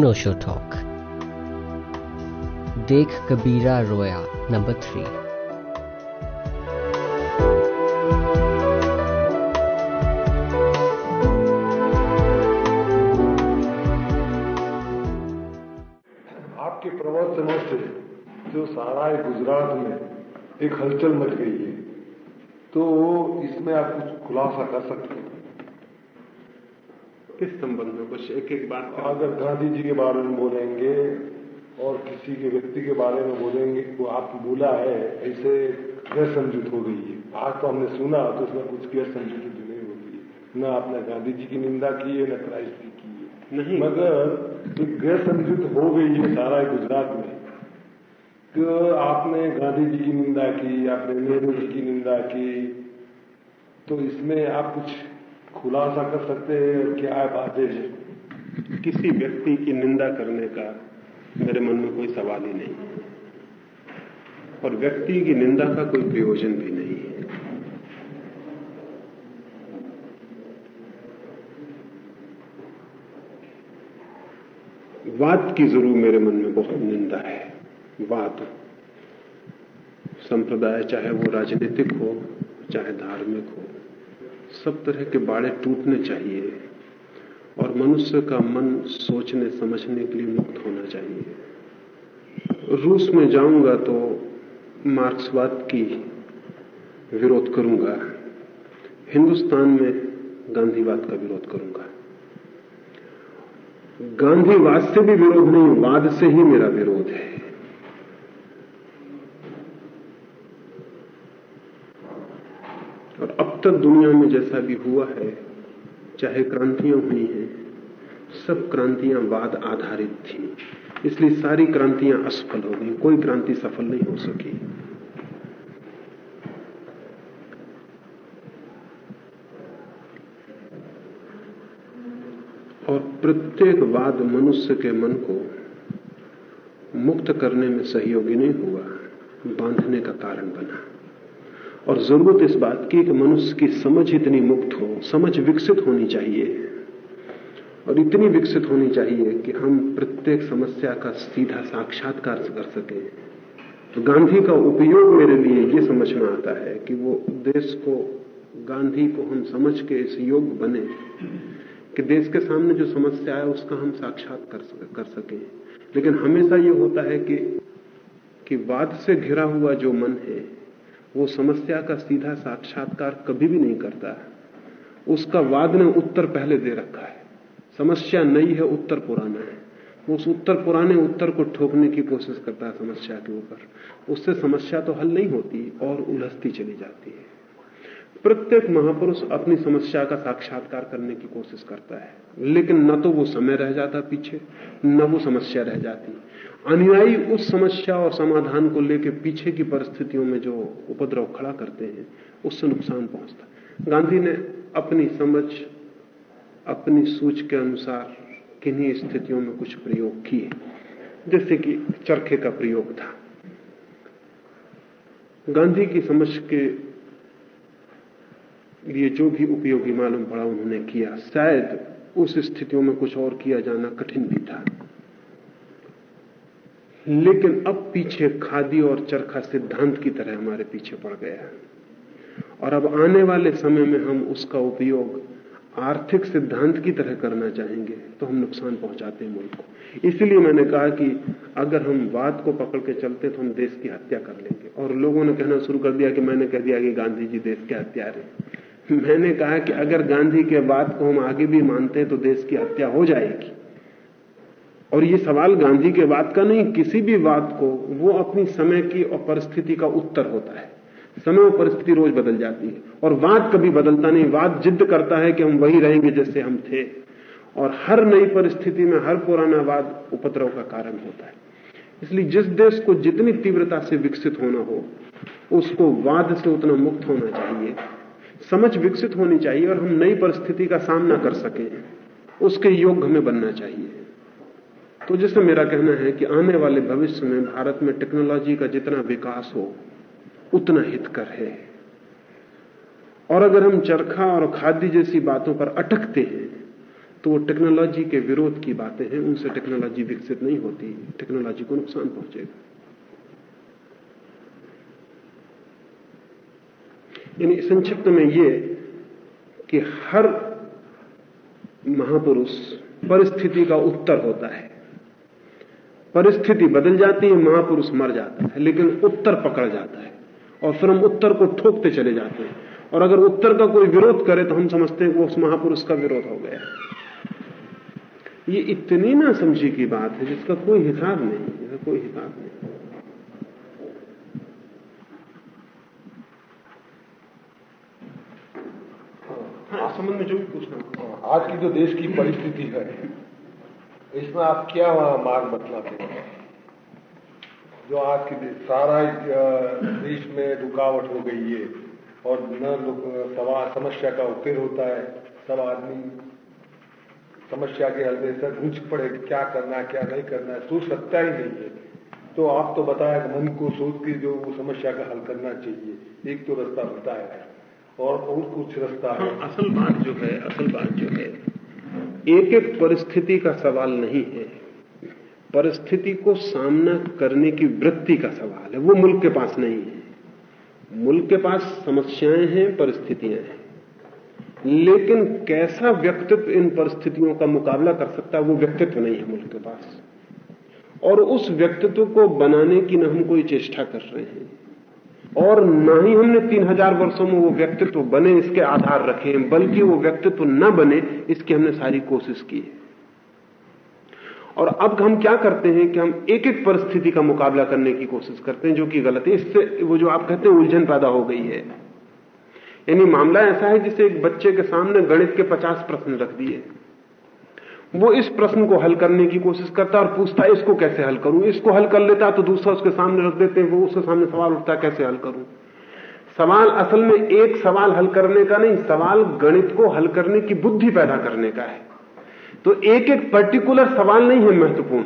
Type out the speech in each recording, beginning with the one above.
अनोशो talk देख कबीरा रोया number three आपके प्रवचनों से जो सारा गुजरात में एक हलचल मच गई है तो इसमें आप कुछ खुलासा कर सकते हैं। किस संबंध में? कुछ एक एक बात अगर गांधी जी के बारे में बोलेंगे और किसी के व्यक्ति के बारे में बोलेंगे वो आप बोला है ऐसे गैर समझूत हो गई है। आज तो हमने सुना तो उसमें कुछ गैर समझूत नहीं होती है। न आपने गांधी जी की निंदा की है न क्राइस्ट की की है। नहीं। मगर एक गैर समझूत हो गई है सारा गुजरात में तो आपने गांधी जी की निंदा की आपने नेहरू जी की निंदा की तो इसमें आप कुछ खुलासा कर सकते हैं क्या बात है किसी व्यक्ति की निंदा करने का मेरे मन में कोई सवाल ही नहीं है। और व्यक्ति की निंदा का कोई प्रयोजन भी नहीं है। वाद की ज़रूर मेरे मन में बहुत निंदा है। वाद। संप्रदाय चाहे वो राजनीतिक हो, चाहे धार्मिक हो। सब तरह के बाड़े टूटने चाहिए और मनुष्य का मन सोचने, समझने के लिए मुक्त होना चाहिए। रूस में जाऊँगा तो मार्क्सवाद की विरोध करूँगा। हिंदुस्तान में गांधीवाद का विरोध करूँगा। गांधीवाद से भी विरोध नहीं, वाद से ही मेरा विरोध है। और अब तक दुनिया में जैसा भी हुआ है, चाहे क्रांतियाँ हुई हैं, सब क्रांतियाँ वाद आधारित थी। इसलिए सारी क्रांतियाँ असफल हो गई। कोई क्रांति सफल नहीं हो सकी। और प्रत्येक वाद मनुष्य के मन को मुक्त करने में सहयोगी नहीं हुआ, बांधने का कारण बना। और ज़रूरत इस बात की कि मनुष्य की समझ इतनी मुक्त हो समझ विकसित होनी चाहिए। और इतनी विकसित होनी चाहिए कि हम प्रत्येक समस्या का सीधा साक्षात्कार कर सकें। तो गांधी का उपयोग मेरे लिए ये समझ में आता है कि वो देश को गांधी को हम समझ के इस योग बने कि देश के सामने जो समस्या है उसका हम साक्षात कर, कर सकें। लेकिन हमेशा ये होता है कि कि वाद से घिरा हुआ जो मन है वो समस्या का सीधा साक्षात्कार कभी भी नहीं करता उसका वाद ने उत्तर पहले दे रखा है। समस्या नई है, उत्तर पुराना है। वो उस उत्तर पुराने उत्तर को ठोकने की कोशिश करता है समस्या के ऊपर। उससे समस्या तो हल नहीं होती, और उलझती चली जाती है। प्रत्येक महापुरुष अपनी समस्या का साक्षात्कार करने की कोशिश करता है। लेकिन न तो वो समय रह जाता पीछे, न वो समस्या रह जाती। अनुयायी उस समस्या और समाधान को लेकर पीछे की परिस्थितियों में जो उपद्रव खड़ा करते हैं, उससे नुकसान पहुँचता गांधी ने अपनी समझ, अपनी सूच के अनुसार किन्हीं स्थितियों में कुछ प्रयोग किए, जैसे कि चरखे का प्रयोग था। गांधी की समझ के लिए जो भी उपयोगी मालूम पड़ा उन्होंने किया। शायद उस स्थितियों में कुछ और किया जाना कठिन भी था। लेकिन अब पीछे खादी और चरखा सिद्धांत की तरह हमारे पीछे पड़ गया है। और अब आने वाले समय में हम उसका उपयोग आर्थिक सिद्धांत की तरह करना चाहेंगे तो हम नुकसान पहुंचाते हैं मुल्क को। इसलिए मैंने कहा कि अगर हम बात को पकड़ के चलते तो हम देश की हत्या कर लेंगे। और लोगों ने कहना शुरू कर दिया कि मैंने कह दिया कि गांधी जी देश के हत्यारे। मैंने कहा कि अगर गांधी के बात को हम आगे भी मानते हैं तो देश की हत्या हो जाएगी। और ये सवाल गांधी के बात का नहीं, किसी भी बात को वो अपनी समय की और परिस्थिति का उत्तर होता है। समय और परिस्थिति रोज बदल जाती है। और वाद कभी बदलता नहीं, वाद जिद करता है कि हम वही रहेंगे जैसे हम थे। और हर नई परिस्थिति में हर पुराना वाद उपद्रव का कारण होता है। इसलिए जिस देश को जितनी तीव्रता से विकसित होना हो, उसको वाद से उतना मुक्त होना चाहिए। समझ विकसित होनी चाहिए और हम नई परिस्थिति का सामना कर सकें। उसके योग्य हमें बनना चाहिए। तो जैसे मेरा कहना है कि आने वाले भविष्य में भारत में टेक्नोलॉजी का जितना विकास हो, उतना हितकर है। और अगर हम चरखा और खाद्य जैसी बातों पर अटकते हैं तो वो टेक्नोलॉजी के विरोध की बातें हैं, उनसे टेक्नोलॉजी विकसित नहीं होती, टेक्नोलॉजी को नुकसान पहुंचेगा। यानी संक्षिप्त में ये कि हर महापुरुष परिस्थिति का उत्तर होता है। परिस्थिति बदल जाती है महापुरुष मर जाता है लेकिन उत्तर पकड़ जाता है और फिर हम उत्तर को ठोकते चले जाते हैं। और अगर उत्तर का कोई विरोध करे तो हम समझते हैं कि उस महापुरुष का विरोध हो गया। ये इतनी ना समझी की बात है जिसका कोई हिसाब नहीं जिसका कोई हिसाब नहीं। हाँ, संबंध में जो भी पूछना आज की जो देश की परिस्थिति है इसमें आप क्या वहाँ मार्ग बतलाते हैं? जो आज की सारा देश में रुकावट हो गई है और न सवाल समस्या का उत्तर होता है सब आदमी समस्या के हल में सर गूंज पड़े क्या करना है क्या नहीं करना है सोच सकता ही नहीं है। तो आप तो बताया मन को सोच के जो वो समस्या का हल करना चाहिए एक तो रास्ता बताया और और कुछ रास्ता है। हाँ, असल बात जो है असल बात जो है एक एक परिस्थिति का सवाल नहीं है। परिस्थिति को सामना करने की वृत्ति का सवाल है। वो मुल्क के पास नहीं है। मुल्क के पास समस्याएँ हैं, परिस्थितियाँ हैं। लेकिन कैसा व्यक्तित्व इन परिस्थितियों का मुकाबला कर सकता है, वो व्यक्तित्व नहीं है मुल्क के पास। और उस व्यक्तित्व को बनाने की न हम कोई चेष्टा कर रहे हैं। और न ही हमने तीन हज़ार वर्षों में वो व्यक्तित्व बने, इसके आधार रखे बल्कि वो व्यक्तित्व न बने, इसकी हमने सारी कोशिश की है। और अब हम क्या करते हैं कि हम एक एक परिस्थिति का मुकाबला करने की कोशिश करते हैं, जो कि गलत है। इससे वो जो आप कहते हैं, उलझन पैदा हो गई है। यानी मामला ऐसा है जिसे एक बच्चे के सामने गणित के पचास प्रश्न रख दिए। वो इस प्रश्न को हल करने की कोशिश करता और पूछता है, इसको कैसे हल करूँ? इसको हल कर लेता तो दूसरा उसके सामने रख देते हैं, वो उसके सामने सवाल उठता कैसे हल करूँ? सवाल असल में एक सवाल हल करने का नहीं, सवाल गणित को हल करने की बुद्धि पैदा करने का है। तो एक एक पर्टिकुलर सवाल नहीं है महत्वपूर्ण।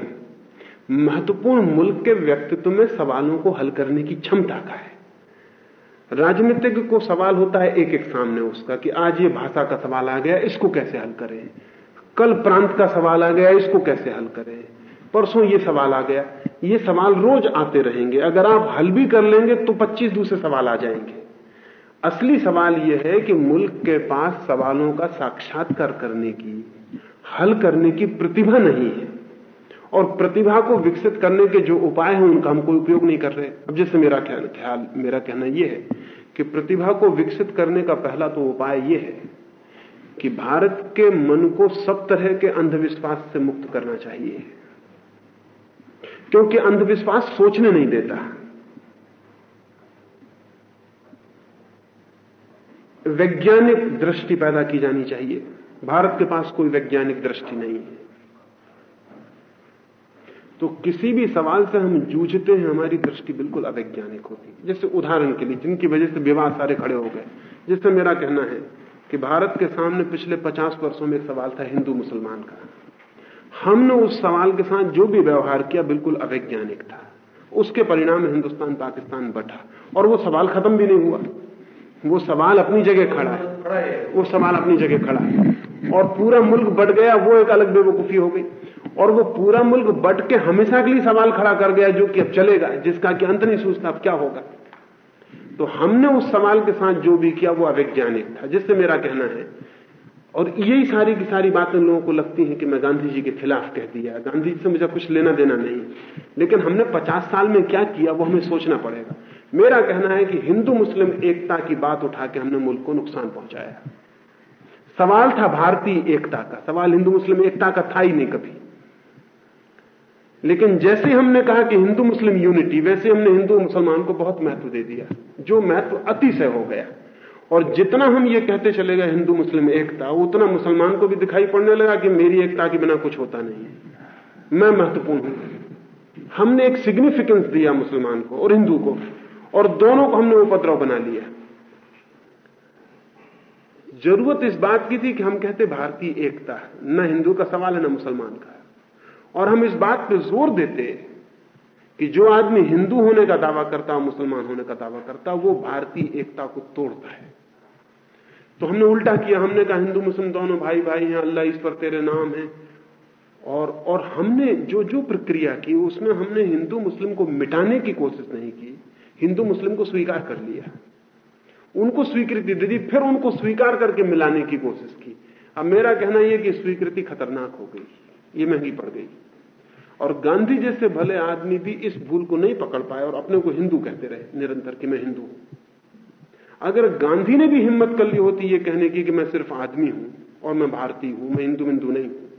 महत्वपूर्ण मुल्क के व्यक्तित्व में सवालों को हल करने की क्षमता का है। राजनीतिज्ञ को सवाल होता है एक एक सामने उसका कि आज ये भाषा का सवाल आ गया, इसको कैसे हल करें? कल प्रांत का सवाल आ गया, इसको कैसे हल करें? परसों ये सवाल आ गया। ये सवाल रोज आते रहेंगे। अगर आप हल भी कर लेंगे तो 25 दूसरे सवाल आ जाएँगे। असली सवाल यह है कि मुल्क के पास सवालों का साक्षात्कार करने की, हल करने की प्रतिभा नहीं है। और प्रतिभा को विकसित करने के जो उपाय हैं, उनका हम कोई उपयोग नहीं कर रहे। अब जैसे मेरा ख्याल मेरा कहना यह है कि प्रतिभा को विकसित करने का पहला तो उपाय यह है कि भारत के मन को सब तरह के अंधविश्वास से मुक्त करना चाहिए। क्योंकि अंधविश्वास सोचने नहीं देता। वैज्ञानिक दृष्टि पैदा की जानी चाहिए। भारत के पास कोई वैज्ञानिक दृष्टि नहीं है। तो किसी भी सवाल से हम जूझते हैं, हमारी दृष्टि बिल्कुल अवैज्ञानिक होती। है जैसे उदाहरण के लिए, जिनकी वजह से विवाह सारे खड़े हो गए। जिससे मेरा कहना है कि भारत के सामने पिछले 50 वर्षों में एक सवाल था हिंदू मुसलमान का। हमने उस सवाल के साथ जो भी व्यवहार किया, बिल्कुल अवैज्ञानिक था। उसके परिणाम हिंदुस्तान, पाकिस्तान बटा। और वो सवाल खत्म भी नहीं हुआ। वो सवाल अपनी जगह खड़ा है। वो सवाल अपनी जगह खड़ा है। और पूरा मुल्क बट गया, वो एक अलग बेवकूफ़ी हो गई। और वो पूरा मुल्क बट के हमेशा के लिए सवाल खड़ा कर गया, जो कि अब चलेगा, जिसका कि अंत नहीं सोचता अब क्या होगा? तो हमने उस सवाल के साथ जो भी किया, वो अवैज्ञानिक था, जिससे मेरा कहना है। और यही सारी की सारी बातें लोगों को लगती हैं कि मैं गांधी जी के खिलाफ कह दिया। गांधी जी से मुझे कुछ लेना देना नहीं। लेकिन हमने पचास साल में क्या किया, वो हमें सोचना पड़ेगा। मेरा कहना है कि हिंदू मुस्लिम एकता की बात उठा के हमने मुल्क को नुकसान पहुँचाया। सवाल था भारतीय एकता का। सवाल हिंदू मुस्लिम एकता का था ही नहीं कभी। लेकिन जैसे हमने कहा कि हिंदू मुस्लिम यूनिटी, वैसे हमने हिंदू मुसलमान को बहुत महत्व दे दिया, जो महत्व अतिशय हो गया। और जितना हम ये कहते चले गए हिंदू मुस्लिम एकता, उतना मुसलमान को भी दिखाई पड़ने लगा कि मेरी एकता के बिना कुछ होता नहीं मैं महत्वपूर्ण हूँ। हमने एक सिग्निफिकेंस दिया मुसलमान को और हिंदू को, और दोनों को हमने उपद्रव बना लिया। ज़रूरत इस बात की थी कि हम कहते भारतीय एकता, न हिंदू का सवाल है, न मुसलमान का। और हम इस बात पर ज़ोर देते कि जो आदमी हिंदू होने का दावा करता मुसलमान होने का दावा करता, वो भारतीय एकता को तोड़ता है। तो हमने उल्टा किया। हमने कहा, हिंदू, मुस्लिम दोनों भाई भाई हैं, अल्लाह इस पर तेरे नाम है। और और हमने जो जो प्रक्रिया की, उसमें हमने हिंदू, मुस्लिम को मिटाने की कोशिश नहीं की। हिंदू, मुस्लिम को स्वीकार कर लिया। उनको स्वीकृति दे दी, फिर उनको स्वीकार करके मिलाने की कोशिश की। अब मेरा कहना यह कि स्वीकृति खतरनाक हो गई। ये महँगी पड़ गई। और गांधी जैसे भले आदमी भी इस भूल को नहीं पकड़ पाए और अपने को हिंदू कहते रहे, निरंतर कि मैं हिंदू हूँ। अगर गांधी ने भी हिम्मत कर ली होती ये कहने की कि मैं सिर्फ़ आदमी हूँ और मैं भारतीय हूँ, मैं हिंदू हिंदू नहीं हूँ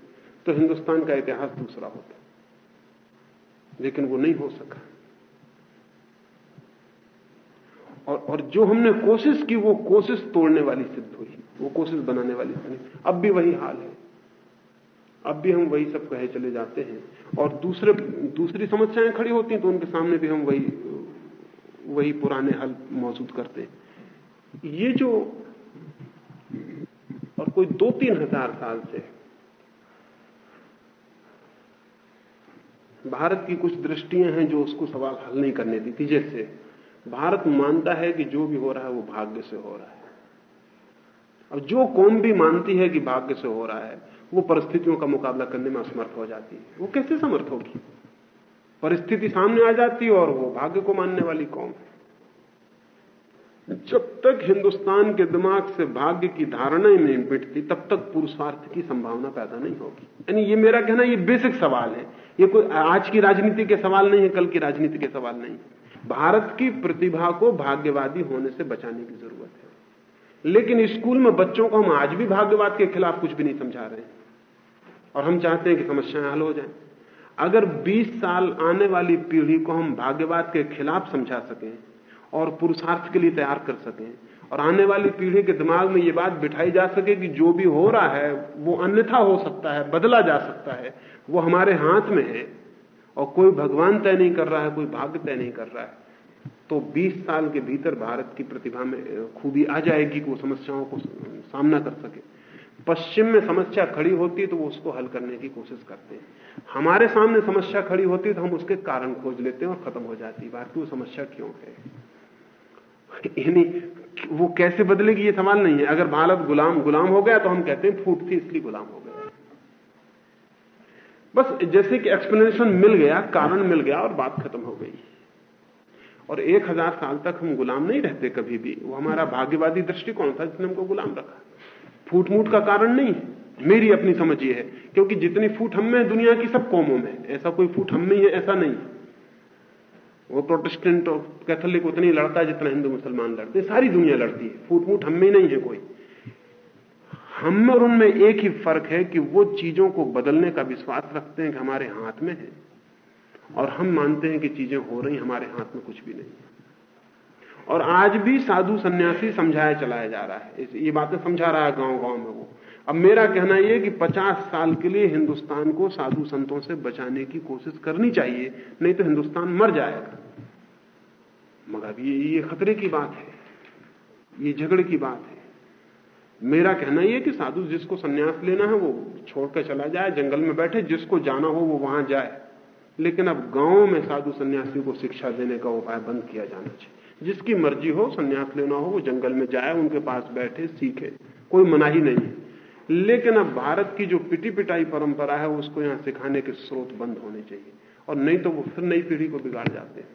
तो हिंदुस्तान का इतिहास दूसरा होता। लेकिन वो नहीं हो सका। और और जो हमने कोशिश की वो कोशिश तोड़ने वाली सिद्ध हुई, वो कोशिश बनाने वाली बनी। अब भी वही हाल है। अब भी हम वही सब कहे चले जाते हैं। और दूसरे, दूसरी समस्याएँ खड़ी होती हैं तो उनके सामने भी हम वही वही पुराने हल मौजूद करते हैं। ये जो, और कोई दो तीन हज़ार साल से भारत की कुछ दृष्टियाँ हैं जो उसको सवाल हल नहीं करने देती। जैसे, भारत मानता है कि जो भी हो रहा है, वो भाग्य से हो रहा है। अब जो कौम भी मानती है कि भाग्य से हो रहा है वो परिस्थितियों का मुकाबला करने में असमर्थ हो जाती है। वो कैसे समर्थ होगी? परिस्थिति सामने आ जाती है और वो भाग्य को मानने वाली कौम है। जब तक हिंदुस्तान के दिमाग से भाग्य की धारणा ही नहीं मिटती, तब तक पुरुषार्थ की संभावना पैदा नहीं होगी। यानी ये मेरा कहना ये बेसिक सवाल है। ये कोई आज की राजनीति के सवाल नहीं है, कल की राजनीति के सवाल नहीं है। भारत की प्रतिभा को भाग्यवादी होने से बचाने की ज़रूरत है। लेकिन स्कूल में बच्चों को हम आज भी भाग्यवाद के खिलाफ कुछ भी नहीं समझा रहे हैं। और हम चाहते हैं कि समस्याएँ हल हो जाएँ। अगर 20 साल आने वाली पीढ़ी को हम भाग्यवाद के खिलाफ समझा सकें और पुरुषार्थ के लिए तैयार कर सकें और आने वाली पीढ़ी के दिमाग में ये बात बिठाई जा सके कि जो भी हो रहा है, वो अन्यथा हो सकता है, बदला जा सकता है, वो हमारे हाथ में है और कोई भगवान तय नहीं कर रहा है, कोई भाग्य तय नहीं कर रहा है तो 20 साल के भीतर भारत की प्रतिभा में खूबी आ जाएगी कि वो समस्याओं को सामना कर सके। पश्चिम में समस्या खड़ी होती है तो वो उसको हल करने की कोशिश करते हैं। हमारे सामने समस्या खड़ी होती तो हम उसके कारण खोज लेते हैं और खत्म हो जाती वो समस्या क्यों है? यानी वो कैसे बदलेगी ये सवाल नहीं है। अगर भारत गुलाम गुलाम हो गया तो हम कहते हैं फूट थी, इसलिए गुलाम हो गया। बस जैसे कि एक्सप्लेनेशन मिल गया, कारण मिल गया और बात खत्म हो गई। और एक हज़ार साल तक हम गुलाम नहीं रहते कभी भी। वो हमारा भाग्यवादी दृष्टिकोण था जिसने हमको गुलाम रखा। फूट मूट का कारण नहीं मेरी अपनी समझ ये है, क्योंकि जितनी फूट हम में दुनिया की सब कौमों में ऐसा कोई फूट हम में ही है, ऐसा नहीं वो प्रोटेस्टेंट और कैथोलिक उतनी लड़ता है जितना हिंदू मुसलमान लड़ते सारी दुनिया लड़ती है। फूट फूट हम में नहीं है कोई। हम में और उनमें एक ही फ़र्क है कि वो चीज़ों को बदलने का विश्वास रखते हैं कि हमारे हाथ में है। और हम मानते हैं कि चीज़ें हो रही हमारे हाथ में कुछ भी नहीं। और आज भी साधु सन्यासी समझाया चलाया जा रहा है। ये बातें समझा रहा है गाँव गाँव में वो। अब मेरा कहना यह कि 50 साल के लिए हिंदुस्तान को साधु संतों से बचाने की कोशिश करनी चाहिए, नहीं तो हिंदुस्तान मर जाएगा। मगर अब ये ये खतरे की बात है, ये झगड़े की बात है। मेरा कहना यह कि साधु जिसको सन्यास लेना है वो छोड़कर चला जाए, जंगल में बैठे, जिसको जाना हो वो वहाँ जाए। लेकिन अब गाँव में साधु सन्यासी को शिक्षा देने का उपाय बंद किया जाना चाहिए। जिसकी मर्ज़ी हो सन्यास लेना हो वो जंगल में जाए उनके पास बैठे सीखे। कोई मनाही नहीं लेकिन अब भारत की जो पिटी पिटाई परंपरा है उसको यहाँ सिखाने के स्रोत बंद होने चाहिए। और नहीं तो वो फिर नई पीढ़ी को बिगाड़ जाते हैं।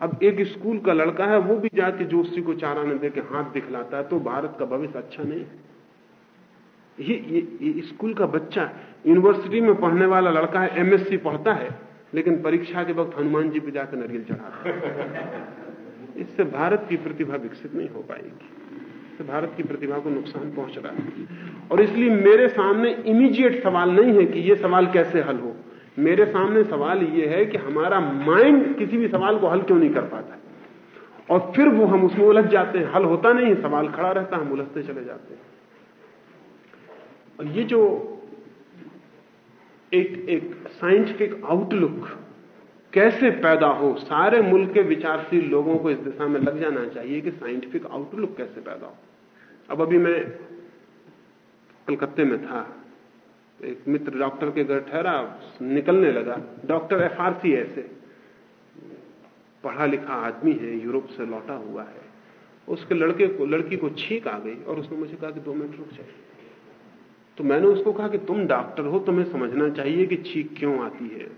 अब एक स्कूल का लड़का है वो भी जाके जोशी को चारा न दे के हाथ दिखलाता है तो भारत का भविष्य अच्छा नहीं है। ये, ये, ये स्कूल का बच्चा यूनिवर्सिटी में पढ़ने वाला लड़का है एमएससी पढ़ता है लेकिन परीक्षा के वक्त हनुमान जी पे जाकर नरियल चढ़ाता है। इससे भारत की प्रतिभा विकसित नहीं हो पाएगी। इससे भारत की प्रतिभा को नुकसान पहुँच रहा है। और इसलिए मेरे सामने इमीडिएट सवाल नहीं है कि यह सवाल कैसे हल हो। मेरे सामने सवाल यह है कि हमारा माइंड किसी भी सवाल को हल क्यों नहीं कर पाता और फिर वो हम उसमें उलझ जाते हैं। हल होता नहीं, सवाल खड़ा रहता, हम उलझते चले जाते हैं। और ये जो एक एक साइंटिफिक आउटलुक कैसे पैदा हो? सारे मुल्क के विचारशील लोगों को इस दिशा में लग जाना चाहिए कि साइंटिफिक आउटलुक कैसे पैदा हो। अब अभी मैं कलकत्ते में था, एक मित्र डॉक्टर के घर ठहरा, निकलने लगा। डॉक्टर एफ़ आर सी ऐसे। पढ़ा लिखा आदमी है, यूरोप से लौटा हुआ है। उसके लड़के को, लड़की को छींक आ गई और उसने मुझे कहा कि दो मिनट रुक जाए तो मैंने उसको कहा कि तुम डॉक्टर हो, तुम्हें समझना चाहिए कि छींक क्यों आती है।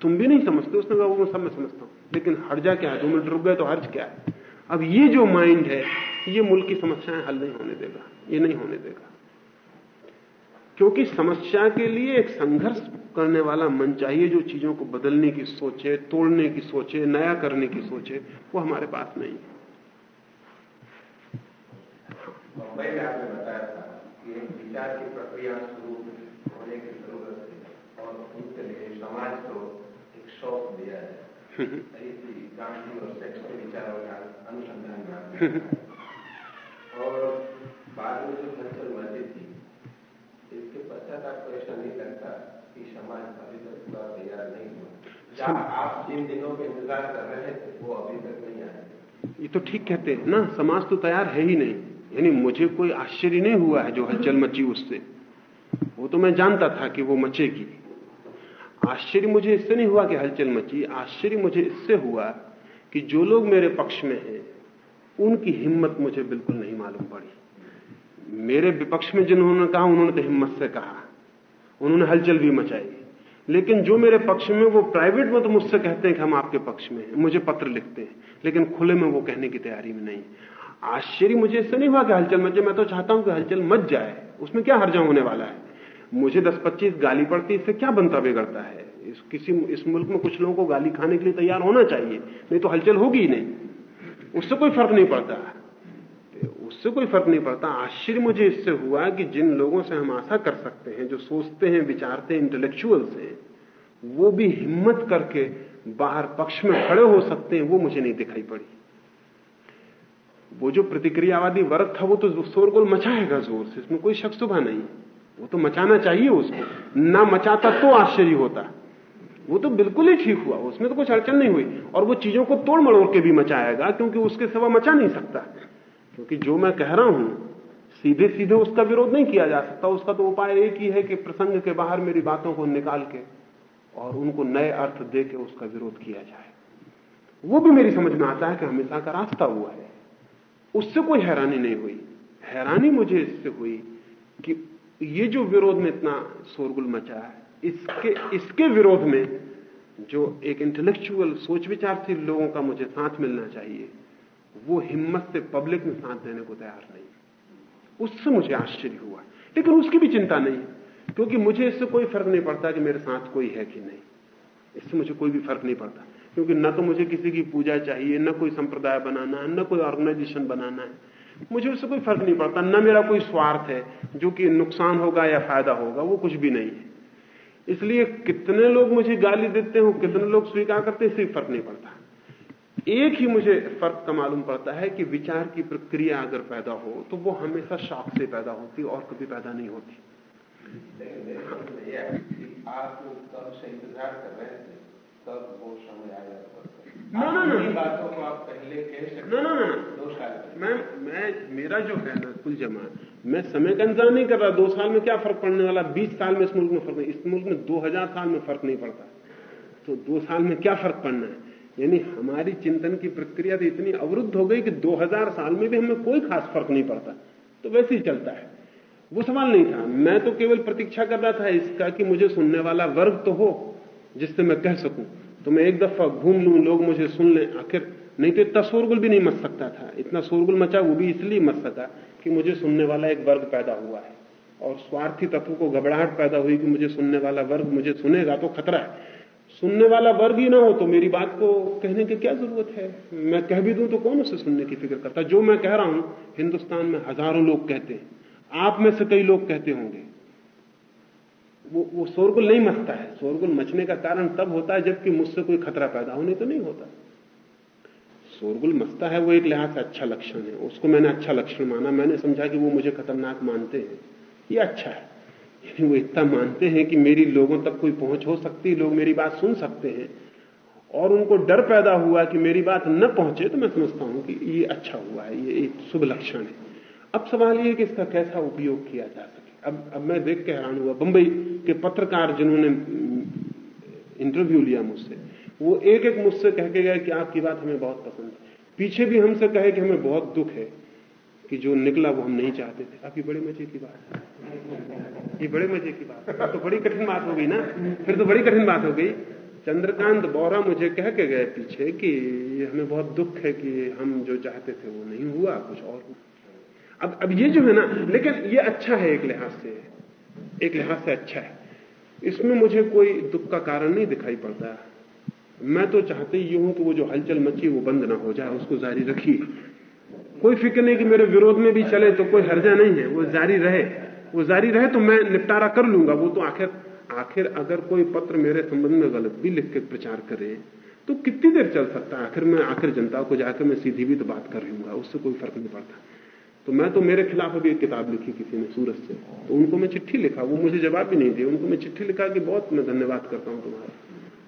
तुम भी नहीं समझते, उसने कहा, वो सब मैं समझता हूँ। लेकिन हर्जा क्या है? दो मिनट रुक गए तो हर्ज क्या है? अब ये जो माइंड है, ये मुल्क की समस्याएँ हल नहीं होने देगा, ये नहीं होने देगा। क्योंकि समस्या के लिए एक संघर्ष करने वाला मन चाहिए, जो चीज़ों को बदलने की सोचे, तोड़ने की सोचे, नया करने की सोचे, वो हमारे पास नहीं है। मुंबई में आपने बताया था कि विचार की प्रक्रिया शुरू होने की ज़रूरत है, और उसके लिए समाज को एक शौक दिया है गांधी और सेक्स के विचारों का अनुसंधान और बाद में जो हलचल मची थी इसके पश्चात आपको ऐसा नहीं लगता कि समाज अभी तक पूरा तैयार नहीं हुआ जहाँ आप जिन दिनों के इंतज़ार कर रहे थे वो अभी तक नहीं आए ये तो ठीक कहते हैं ना समाज तो तैयार है ही नहीं। यानी मुझे कोई आश्चर्य नहीं हुआ है जो हलचल मची उससे। वो तो मैं जानता था कि वो मचेगी। आश्चर्य मुझे इससे नहीं हुआ कि हलचल मची। आश्चर्य मुझे इससे हुआ कि जो लोग मेरे पक्ष में हैं, उनकी हिम्मत मुझे बिल्कुल नहीं मालूम पड़ी। मेरे विपक्ष में जिन्होंने कहा, उन्होंने तो हिम्मत से कहा। उन्होंने हलचल भी मचाई। लेकिन जो मेरे पक्ष में वो प्राइवेट में तो मुझसे कहते हैं कि हम आपके पक्ष में हैं, मुझे पत्र लिखते हैं, लेकिन खुले में वो कहने की तैयारी में नहीं। आश्चर्य मुझे इससे नहीं हुआ कि हलचल मच। जाए मैं तो चाहता हूँ कि हलचल मच जाए। उसमें क्या हर्जा होने वाला है? मुझे 10-25 गाली पड़ती, इससे क्या बनता बिगड़ता है? इस किसी इस मुल्क में कुछ लोगों को गाली खाने के लिए तैयार होना चाहिए, नहीं तो हलचल होगी ही नहीं। उससे कोई फ़र्क नहीं पड़ता। उससे कोई फ़र्क नहीं पड़ता। आश्चर्य मुझे इससे हुआ कि जिन लोगों से हम आशा कर सकते हैं, जो सोचते हैं, विचारते हैं इंटेलेक्चुअल्स हैं, वो भी हिम्मत करके बाहर पक्ष में खड़े हो सकते हैं, वो मुझे नहीं दिखाई पड़ी। वो जो प्रतिक्रियावादी वर्ग था, वो तो शोरगोल मचाएगा ज़ोर से, इसमें कोई शक सुबह नहीं। वो तो मचाना चाहिए उसको। ना मचाता तो आश्चर्य होता। वो तो बिल्कुल ही ठीक हुआ, उसमें तो कुछ अड़चन नहीं हुई। और वो चीज़ों को तोड़ मड़ोड़ के भी मचाएगा, क्योंकि उसके सिवा मचा नहीं सकता। क्योंकि जो मैं कह रहा हूँ सीधे सीधे उसका विरोध नहीं किया जा सकता। उसका तो उपाय एक ही है कि प्रसंग के बाहर मेरी बातों को निकाल के और उनको नए अर्थ दे के उसका विरोध किया जाए। वो भी मेरी समझ में आता है कि हमेशा का रास्ता हुआ है। उससे कोई हैरानी नहीं हुई। हैरानी मुझे इससे हुई कि ये जो विरोध में इतना शोरगुल मचा है, इसके इसके विरोध में जो एक इंटेलेक्चुअल सोच विचारशील लोगों का मुझे साथ मिलना चाहिए, वो हिम्मत से पब्लिक में साथ देने को तैयार नहीं। उससे मुझे आश्चर्य हुआ। लेकिन उसकी भी चिंता नहीं, क्योंकि मुझे इससे कोई फ़र्क नहीं पड़ता कि मेरे साथ कोई है कि नहीं। इससे मुझे कोई भी फ़र्क नहीं पड़ता, क्योंकि न तो मुझे किसी की पूजा चाहिए, न कोई संप्रदाय बनाना है, न कोई ऑर्गेनाइजेशन बनाना है। मुझे उससे कोई फ़र्क नहीं पड़ता, न मेरा कोई स्वार्थ है, जो कि नुकसान होगा या फ़ायदा होगा, वो कुछ भी नहीं है। इसलिए कितने लोग मुझे गाली देते हो, कितने लोग स्वीकार करते हैं, इससे फ़र्क नहीं पड़ता। एक ही मुझे फ़र्क का मालूम पड़ता है कि विचार की प्रक्रिया अगर पैदा हो तो वो हमेशा शौक से पैदा होती और कभी पैदा नहीं होती। आप कब से इंतज़ार कर रहे थे, तब वो समय आया ना ना ना बातों को आप पहले कह सकते ना ना ना दो साल मैं मैं मेरा जो है ना कुल जमा मैं समय का इंतज़ार नहीं कर रहा। दो साल में क्या फ़र्क पड़ने वाला? बीस साल में इस मुल्क में फ़र्क नहीं। इस मुल्क में दो हज़ार साल में फ़र्क नहीं पड़ता। तो दो साल में क्या फ़र्क पड़ना है? यानी हमारी चिंतन की प्रक्रिया तो इतनी अवरुद्ध हो गई कि 2000 साल में भी हमें कोई खास फ़र्क नहीं पड़ता। तो वैसे ही चलता है। वो सवाल नहीं था। मैं तो केवल प्रतीक्षा कर रहा था इसका कि मुझे सुनने वाला वर्ग तो हो जिससे मैं कह सकूँ। तो मैं एक दफ़ा घूम लूँ, लोग मुझे सुन लें। आखिर, नहीं तो इतना शोरगुल भी नहीं मच सकता था। इतना शोरगुल मचा वो भी इसलिए मच सका कि मुझे सुनने वाला एक वर्ग पैदा हुआ है। और स्वार्थी तत्व को घबराहट पैदा हुई कि मुझे सुनने वाला वर्ग मुझे सुनेगा तो खतरा है। सुनने वाला वर्ग ही ना हो तो मेरी बात को कहने की क्या ज़रूरत है? मैं कह भी दूँ तो कौन उसे सुनने की फ़िक्र करता? जो मैं कह रहा हूँ, हिंदुस्तान में हज़ारों लोग कहते हैं। आप में से कई लोग कहते होंगे। वो वो शोरगुल नहीं मचता है। शोरगुल मचने का कारण तब होता है जबकि मुझसे कोई खतरा पैदा होने तो नहीं होता। शोरगुल मचता है वो एक लिहाज से अच्छा लक्षण है। उसको मैंने अच्छा लक्षण माना। मैंने समझा कि वो मुझे खतरनाक मानते हैं। ये अच्छा है। यानी वो इतना मानते हैं कि मेरी लोगों तक कोई पहुँच हो सकती है। लोग मेरी बात सुन सकते हैं। और उनको डर पैदा हुआ कि मेरी बात न पहुँचे तो मैं समझता हूँ कि ये अच्छा हुआ है। ये एक शुभ लक्षण है। अब सवाल ये कि इसका कैसा उपयोग किया जा सके अब अब मैं देख के हैरान हुआ। बंबई के पत्रकार जिन्होंने इंटरव्यू लिया मुझसे, वो एक एक मुझसे कह के गए कि आपकी बात हमें बहुत पसंद है। पीछे भी हमसे कहे कि हमें बहुत दुख है कि जो निकला वो हम नहीं चाहते थे। अब ये बड़े मज़े की बात है। ये बड़े मज़े की बात है। तो बड़ी कठिन बात हो गई ना? फिर तो बड़ी कठिन बात हो गई। चंद्रकांत बोरा मुझे कह के गए पीछे कि हमें बहुत दुख है कि हम जो चाहते थे वो नहीं हुआ, कुछ और अब अब ये जो है ना, लेकिन ये अच्छा है एक लिहाज से। एक लिहाज से अच्छा है। इसमें मुझे कोई दुख का कारण नहीं दिखाई पड़ता। मैं तो चाहते ही हूँ कि वो जो हलचल मची, वो बंद ना हो जाए, उसको जारी रखिए कोई फ़िक्र नहीं कि मेरे विरोध में भी चले तो कोई हर्जा नहीं है। वो जारी रहे। वो जारी रहे तो मैं निपटारा कर लूँगा। वो तो आखिर आखिर अगर कोई पत्र मेरे संबंध में गलत भी लिख के प्रचार करे तो कितनी देर चल सकता है? आखिर मैं, आखिर जनता को जाकर मैं सीधी भी तो बात कर लूँगा। उससे कोई फ़र्क नहीं पड़ता। तो मैं तो मेरे खिलाफ अभी एक किताब लिखी किसी ने सूरज से। तो उनको मैं चिट्ठी लिखा, वो मुझे जवाब भी नहीं दिया उनको मैं चिट्ठी लिखा कि बहुत मैं धन्यवाद करता हूँ तुम्हारा।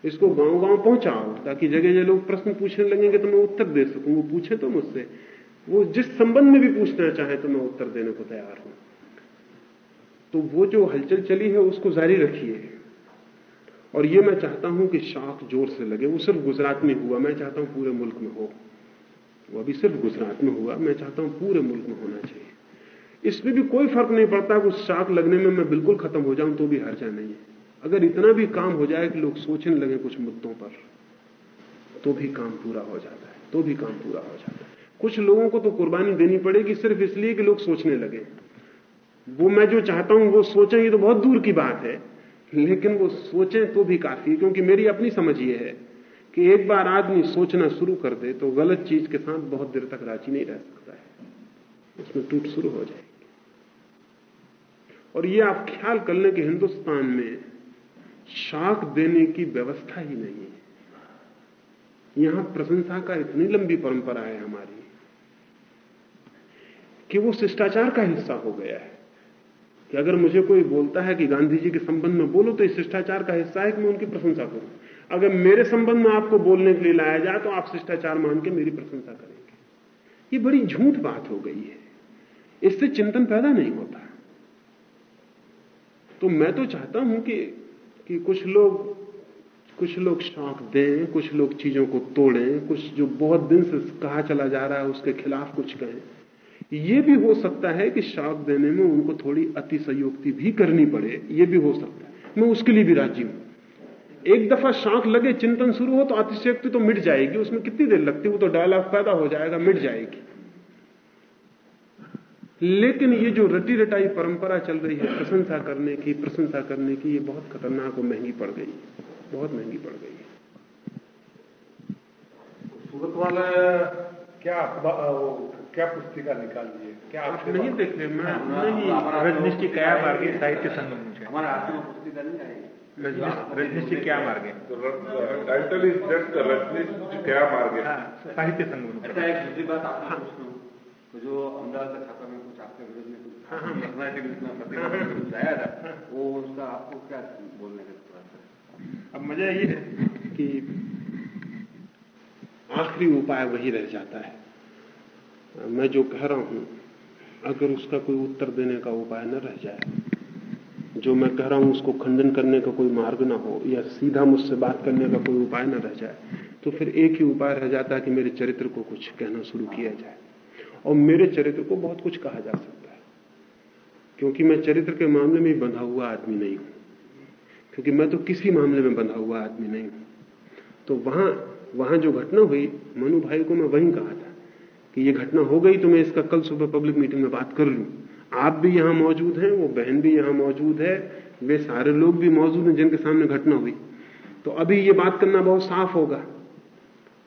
इसको गाँव गाँव पहुंचाओ, ताकि जगह जगह लोग प्रश्न पूछने लगेंगे तो मैं उत्तर दे सकूँ। वो पूछे तो मुझसे। वो जिस संबंध में भी पूछना चाहे तो मैं उत्तर देने को तैयार हूँ। तो वो जो हलचल चली है, उसको जारी रखिए। और ये मैं चाहता हूँ कि शाख ज़ोर से लगे। वो सिर्फ़ गुजरात में हुआ। मैं चाहता हूँ पूरे मुल्क में हो। वो अभी सिर्फ़ गुजरात में हुआ। मैं चाहता हूँ पूरे मुल्क में होना चाहिए। इसमें भी कोई फ़र्क नहीं पड़ता कि उस शाख लगने में मैं बिल्कुल खत्म हो जाऊँ तो भी हर्जा नहीं है। अगर इतना भी काम हो जाए कि लोग सोचने लगे कुछ मुद्दों पर तो भी काम पूरा हो जाता है तो भी काम पूरा हो जाता है। कुछ लोगों को तो कुर्बानी देनी पड़ेगी सिर्फ़ इसलिए कि लोग सोचने लगे। वो मैं जो चाहता हूँ वो सोचें, ये तो बहुत दूर की बात है, लेकिन वो सोचें तो भी काफ़ी, क्योंकि मेरी अपनी समझ ये है कि एक बार आदमी सोचना शुरू कर दे तो गलत चीज़ के साथ बहुत देर तक राज़ी नहीं रह सकता है। उसमें टूट शुरू हो जाएगी। और ये आप ख्याल कर लें कि हिंदुस्तान में शाख देने की व्यवस्था ही नहीं है। यहाँ प्रशंसा का इतनी लंबी परंपरा है हमारी कि वो शिष्टाचार का हिस्सा हो गया है। कि अगर मुझे कोई बोलता है कि गांधी जी के संबंध में बोलो तो इस शिष्टाचार का हिस्सा है कि मैं उनकी प्रशंसा करूँ। अगर मेरे संबंध में आपको बोलने के लिए लाया जाए तो आप शिष्टाचार मान के मेरी प्रशंसा करेंगे। ये बड़ी झूठ बात हो गई है। इससे चिंतन पैदा नहीं होता। तो मैं तो चाहता हूँ कि कि कुछ लोग कुछ लोग शौक दें, कुछ लोग चीज़ों को तोड़ें, कुछ जो बहुत दिन से कहा चला जा रहा है, उसके खिलाफ कुछ कहें। यह भी हो सकता है कि शौक देने में उनको थोड़ी अतिशयोक्ति भी करनी पड़े। ये भी हो सकता है। मैं उसके लिए भी राज़ी हूँ। एक दफ़ा शौक लगे चिंतन शुरू हो तो अतिशयोक्ति तो मिट जाएगी। उसमें कितनी देर लगती वो तो डायलॉग पैदा हो जाएगा मिट जाएगी। लेकिन ये जो रटी रटाई परंपरा चल रही है प्रशंसा करने की प्रशंसा करने की ये बहुत खतरनाक और महँगी पड़ गई बहुत महँगी पड़ गई सूरत वाले क्या क्या पुस्तिका निकाल दिए क्या आप नहीं देखे मैं नहीं। रजनीश की क्या मार्गे साहित्य संगम मुझे हमारा हाथ में पुस्तिका नहीं आई। क्या मार्गे टाइटल इज़ जस्ट रजनीश क्या मार्गे साहित्य संगम अच्छा एक दूसरी बात जो अहमदाबाद का छापा में कुछ आपके विरोध में कुछ पर्सनैलिटी कुछ आया था वो उसका आपको क्या बोलने का अब मज़ा ये है कि आखिरी उपाय वही रह जाता है। मैं जो कह रहा हूँ अगर उसका कोई उत्तर देने का उपाय न रह जाए जो मैं कह रहा हूँ, उसको खंडन करने का कोई मार्ग ना हो या सीधा मुझसे बात करने का कोई उपाय ना रह जाए तो फिर एक ही उपाय रह जाता है कि मेरे चरित्र को कुछ कहना शुरू किया जाए। और मेरे चरित्र को बहुत कुछ कहा जा सकता है, क्योंकि मैं चरित्र के मामले में बंधा हुआ आदमी नहीं हूँ। क्योंकि मैं तो किसी मामले में बंधा हुआ आदमी नहीं हूँ। तो वहाँ वहाँ जो घटना हुई, मनु भाई को मैं वहीं कहा था कि ये घटना हो गई तो मैं इसका कल सुबह पब्लिक मीटिंग में बात कर लूँ। आप भी यहाँ मौजूद हैं, वो बहन भी यहाँ मौजूद है, वे सारे लोग भी मौजूद हैं जिनके सामने घटना हुई। तो अभी ये बात करना बहुत साफ़ होगा।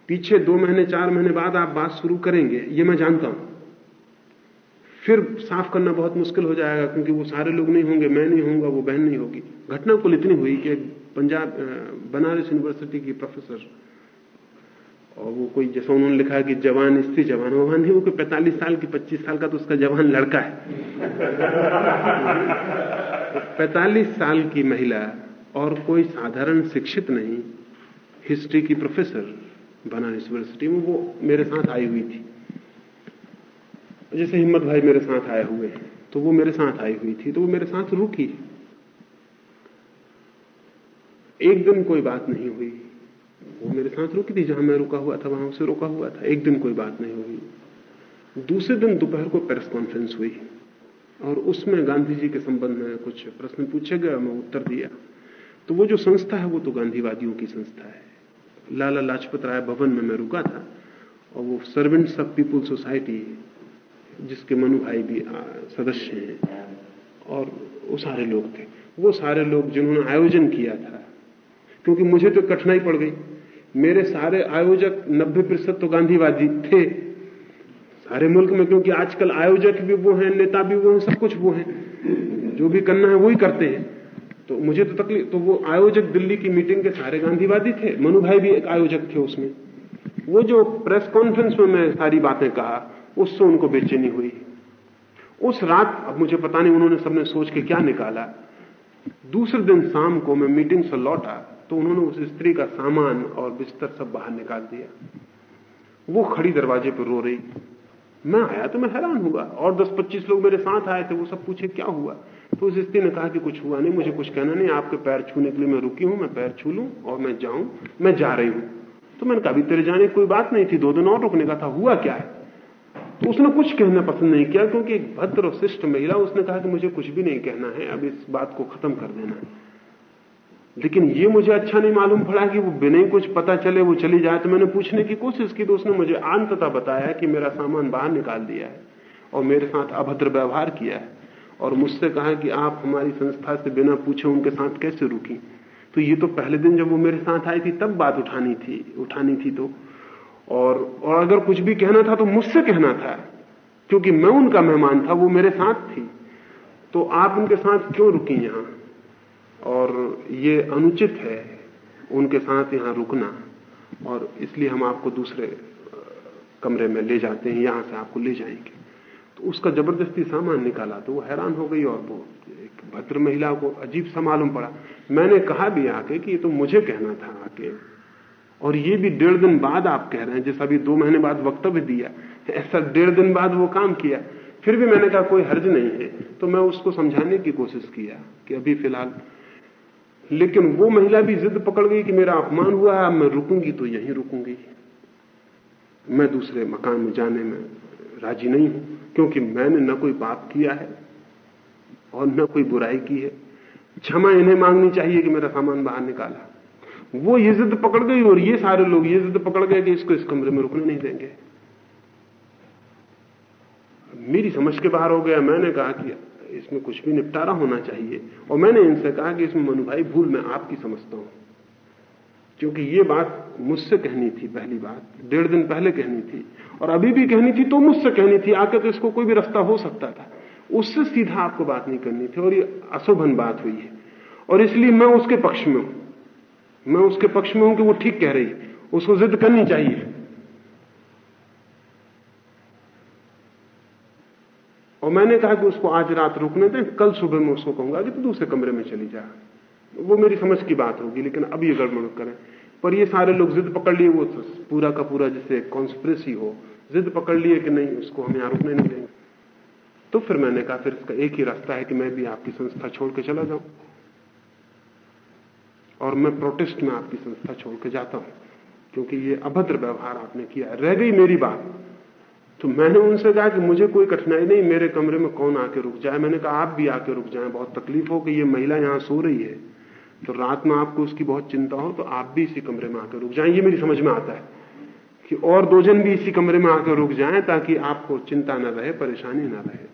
पीछे दो महीने, चार महीने बाद आप बात शुरू करेंगे, ये मैं जानता हूँ। फिर साफ़ करना बहुत मुश्किल हो जाएगा, क्योंकि वो सारे लोग नहीं होंगे, मैं नहीं होऊँगा, वो बहन नहीं होगी। घटना कुल इतनी हुई कि पंजाब बनारस यूनिवर्सिटी की प्रोफेसर और वो कोई जैसा उन्होंने लिखा कि जवान स्त्री, जवान वो नहीं, वो कोई पैंतालीस साल की, पच्चीस साल का तो उसका जवान लड़का है। पैंतालीस साल की महिला और कोई साधारण शिक्षित नहीं, हिस्ट्री की प्रोफेसर बनारस यूनिवर्सिटी में, वो मेरे साथ आई हुई थी। जैसे हिम्मत भाई मेरे साथ आए हुए हैं तो वो मेरे साथ आई हुई थी तो वो मेरे साथ रुकी। एक दिन कोई बात नहीं हुई वो मेरे साथ रुकी थी जहाँ मैं रुका हुआ था, वहाँ उसे रुका हुआ था। एक दिन कोई बात नहीं हुई। दूसरे दिन दोपहर को प्रेस कॉन्फ्रेंस हुई और उसमें गांधी जी के संबंध में कुछ प्रश्न पूछे गए मैं उत्तर दिया। तो वो जो संस्था है, वो तो गांधीवादियों की संस्था है। लाला लाजपत राय भवन में मैं रुका था और वो सर्वेंट्स ऑफ़ पीपुल सोसाइटी, जिसके मनु भाई भी सदस्य हैं और वो सारे लोग थे। वो सारे लोग जिन्होंने आयोजन किया था, क्योंकि मुझे तो कठिनाई पड़ गई। मेरे सारे आयोजक नब्बे प्रतिशत तो गांधीवादी थे। सारे मुल्क में, क्योंकि आजकल आयोजक भी वो हैं, नेता भी वो हैं, सब कुछ वो हैं। जो भी करना है वो ही करते हैं। तो मुझे तो तकलीफ़ तो वो आयोजक दिल्ली की मीटिंग के सारे गांधीवादी थे। मनु भाई भी एक आयोजक थे उसमें। वो जो प्रेस कॉन्फ्रेंस में मैं सारी बातें कहा, उससे उनको बेचैनी हुई। उस रात, अब मुझे पता नहीं उन्होंने सबने सोच के क्या निकाला। दूसरे दिन शाम को मैं मीटिंग से लौटा। तो उन्होंने उस स्त्री का सामान और बिस्तर सब बाहर निकाल दिया। वो खड़ी दरवाजे पर रो रही। मैं आया तो मैं हैरान हुआ। और 10-25 लोग मेरे साथ आए थे, वो सब पूछे, क्या हुआ? तो उस स्त्री ने कहा कि कुछ हुआ नहीं, मुझे कुछ कहना नहीं। आपके पैर छूने के लिए मैं रुकी हूँ, मैं पैर छू लूँ और मैं जाऊँ, मैं जा रही हूँ। तो मैंने कहा तेरे जाने की कोई बात नहीं थी, दो दिन और रुकने का था, हुआ क्या है? तो उसने कुछ कहना पसंद नहीं किया, क्योंकि एक भद्र और शिष्ट महिला, उसने कहा कि मुझे कुछ भी नहीं कहना है, अब इस बात को खत्म कर देना है। लेकिन ये मुझे अच्छा नहीं मालूम पड़ा कि वो बिना ही कुछ पता चले वो चली जाए तो मैंने पूछने की कोशिश की तो उसने मुझे अंततः बताया कि मेरा सामान बाहर निकाल दिया है और मेरे साथ अभद्र व्यवहार किया है और मुझसे कहा कि आप हमारी संस्था से बिना पूछे उनके साथ कैसे रुकी। तो ये तो पहले दिन जब वो मेरे साथ आई थी, तब बात उठानी थी उठानी थी तो। और और अगर कुछ भी कहना था तो मुझसे कहना था, क्योंकि मैं उनका मेहमान था, वो मेरे साथ थी। तो आप उनके साथ क्यों रुकी यहाँ? और ये अनुचित है उनके साथ यहाँ रुकना। और इसलिए हम आपको दूसरे कमरे में ले जाते हैं, यहाँ से आपको ले जाएँगे। तो उसका ज़बरदस्ती सामान निकाला तो वो हैरान हो गई और वो एक भद्र महिला को अजीब सा मालूम पड़ा। मैंने कहा भी आके कि ये तो मुझे कहना था आके। और ये भी डेढ़ दिन बाद आप कह रहे हैं, जैसा अभी दो महीने बाद वक्तव्य दिया। ऐसा डेढ़ दिन बाद वो काम किया। फिर भी मैंने कहा, कोई हर्ज नहीं है। तो मैं उसको समझाने की कोशिश किया कि अभी फ़िलहाल लेकिन वो महिला भी जिद पकड़ गई कि मेरा अपमान हुआ है मैं रुकूँगी तो यहीं रुकूँगी। मैं दूसरे मकान में जाने में राज़ी नहीं हूँ, क्योंकि मैंने न कोई पाप किया है और न कोई बुराई की है। क्षमा इन्हें मांगनी चाहिए कि मेरा सामान बाहर निकाला। वो ये जिद पकड़ गई और ये सारे लोग ये जिद पकड़ गए कि इसको इस कमरे में रुकने नहीं देंगे। मेरी समझ के बाहर हो गया, मैंने कहा कि इसमें कुछ भी निपटारा होना चाहिए। और मैंने इनसे कहा कि इसमें मनु भाई, भूल मैं आपकी समझता हूँ। क्योंकि ये बात मुझसे कहनी थी पहली बात, डेढ़ दिन पहले कहनी थी। और अभी भी कहनी थी तो मुझसे कहनी थी आकर तो इसको कोई भी रास्ता हो सकता था। उससे सीधा आपको बात नहीं करनी थी और ये अशोभन बात हुई है। और इसलिए मैं उसके पक्ष में हूँ। मैं उसके पक्ष में हूँ कि वो ठीक कह रही उसको जिद करनी चाहिए। और मैंने कहा कि उसको आज रात रुकने दें, कल सुबह मैं उसको कहूँगा कि तू दूसरे कमरे में चली जा। वो मेरी समझ की बात होगी, लेकिन अब ये गड़बड़ करें। पर ये सारे लोग जिद पकड़ लिए, वो पूरा का पूरा जैसे कॉन्स्परेसी हो। जिद पकड़ लिए कि नहीं, उसको हम यहाँ रुकने नहीं देंगे। तो फिर मैंने कहा, फिर इसका एक ही रास्ता है कि मैं भी आपकी संस्था छोड़ के चला जाऊँ। और मैं प्रोटेस्ट में आपकी संस्था छोड़ के जाता हूँ, क्योंकि ये अभद्र व्यवहार आपने किया रह गई मेरी बात। तो मैंने उनसे कहा कि मुझे कोई कठिनाई नहीं, मेरे कमरे में कौन आके रुक जाए? मैंने कहा, आप भी आके रुक जाए, बहुत तकलीफ़ हो कि ये महिला यहाँ सो रही है। तो रात में आपको उसकी बहुत चिंता हो तो आप भी इसी कमरे में आकर रुक जाए। ये मेरी समझ में आता है कि और दो जन भी इसी कमरे में आकर रुक जाए ताकि आपको चिंता न रहे, परेशानी न रहे।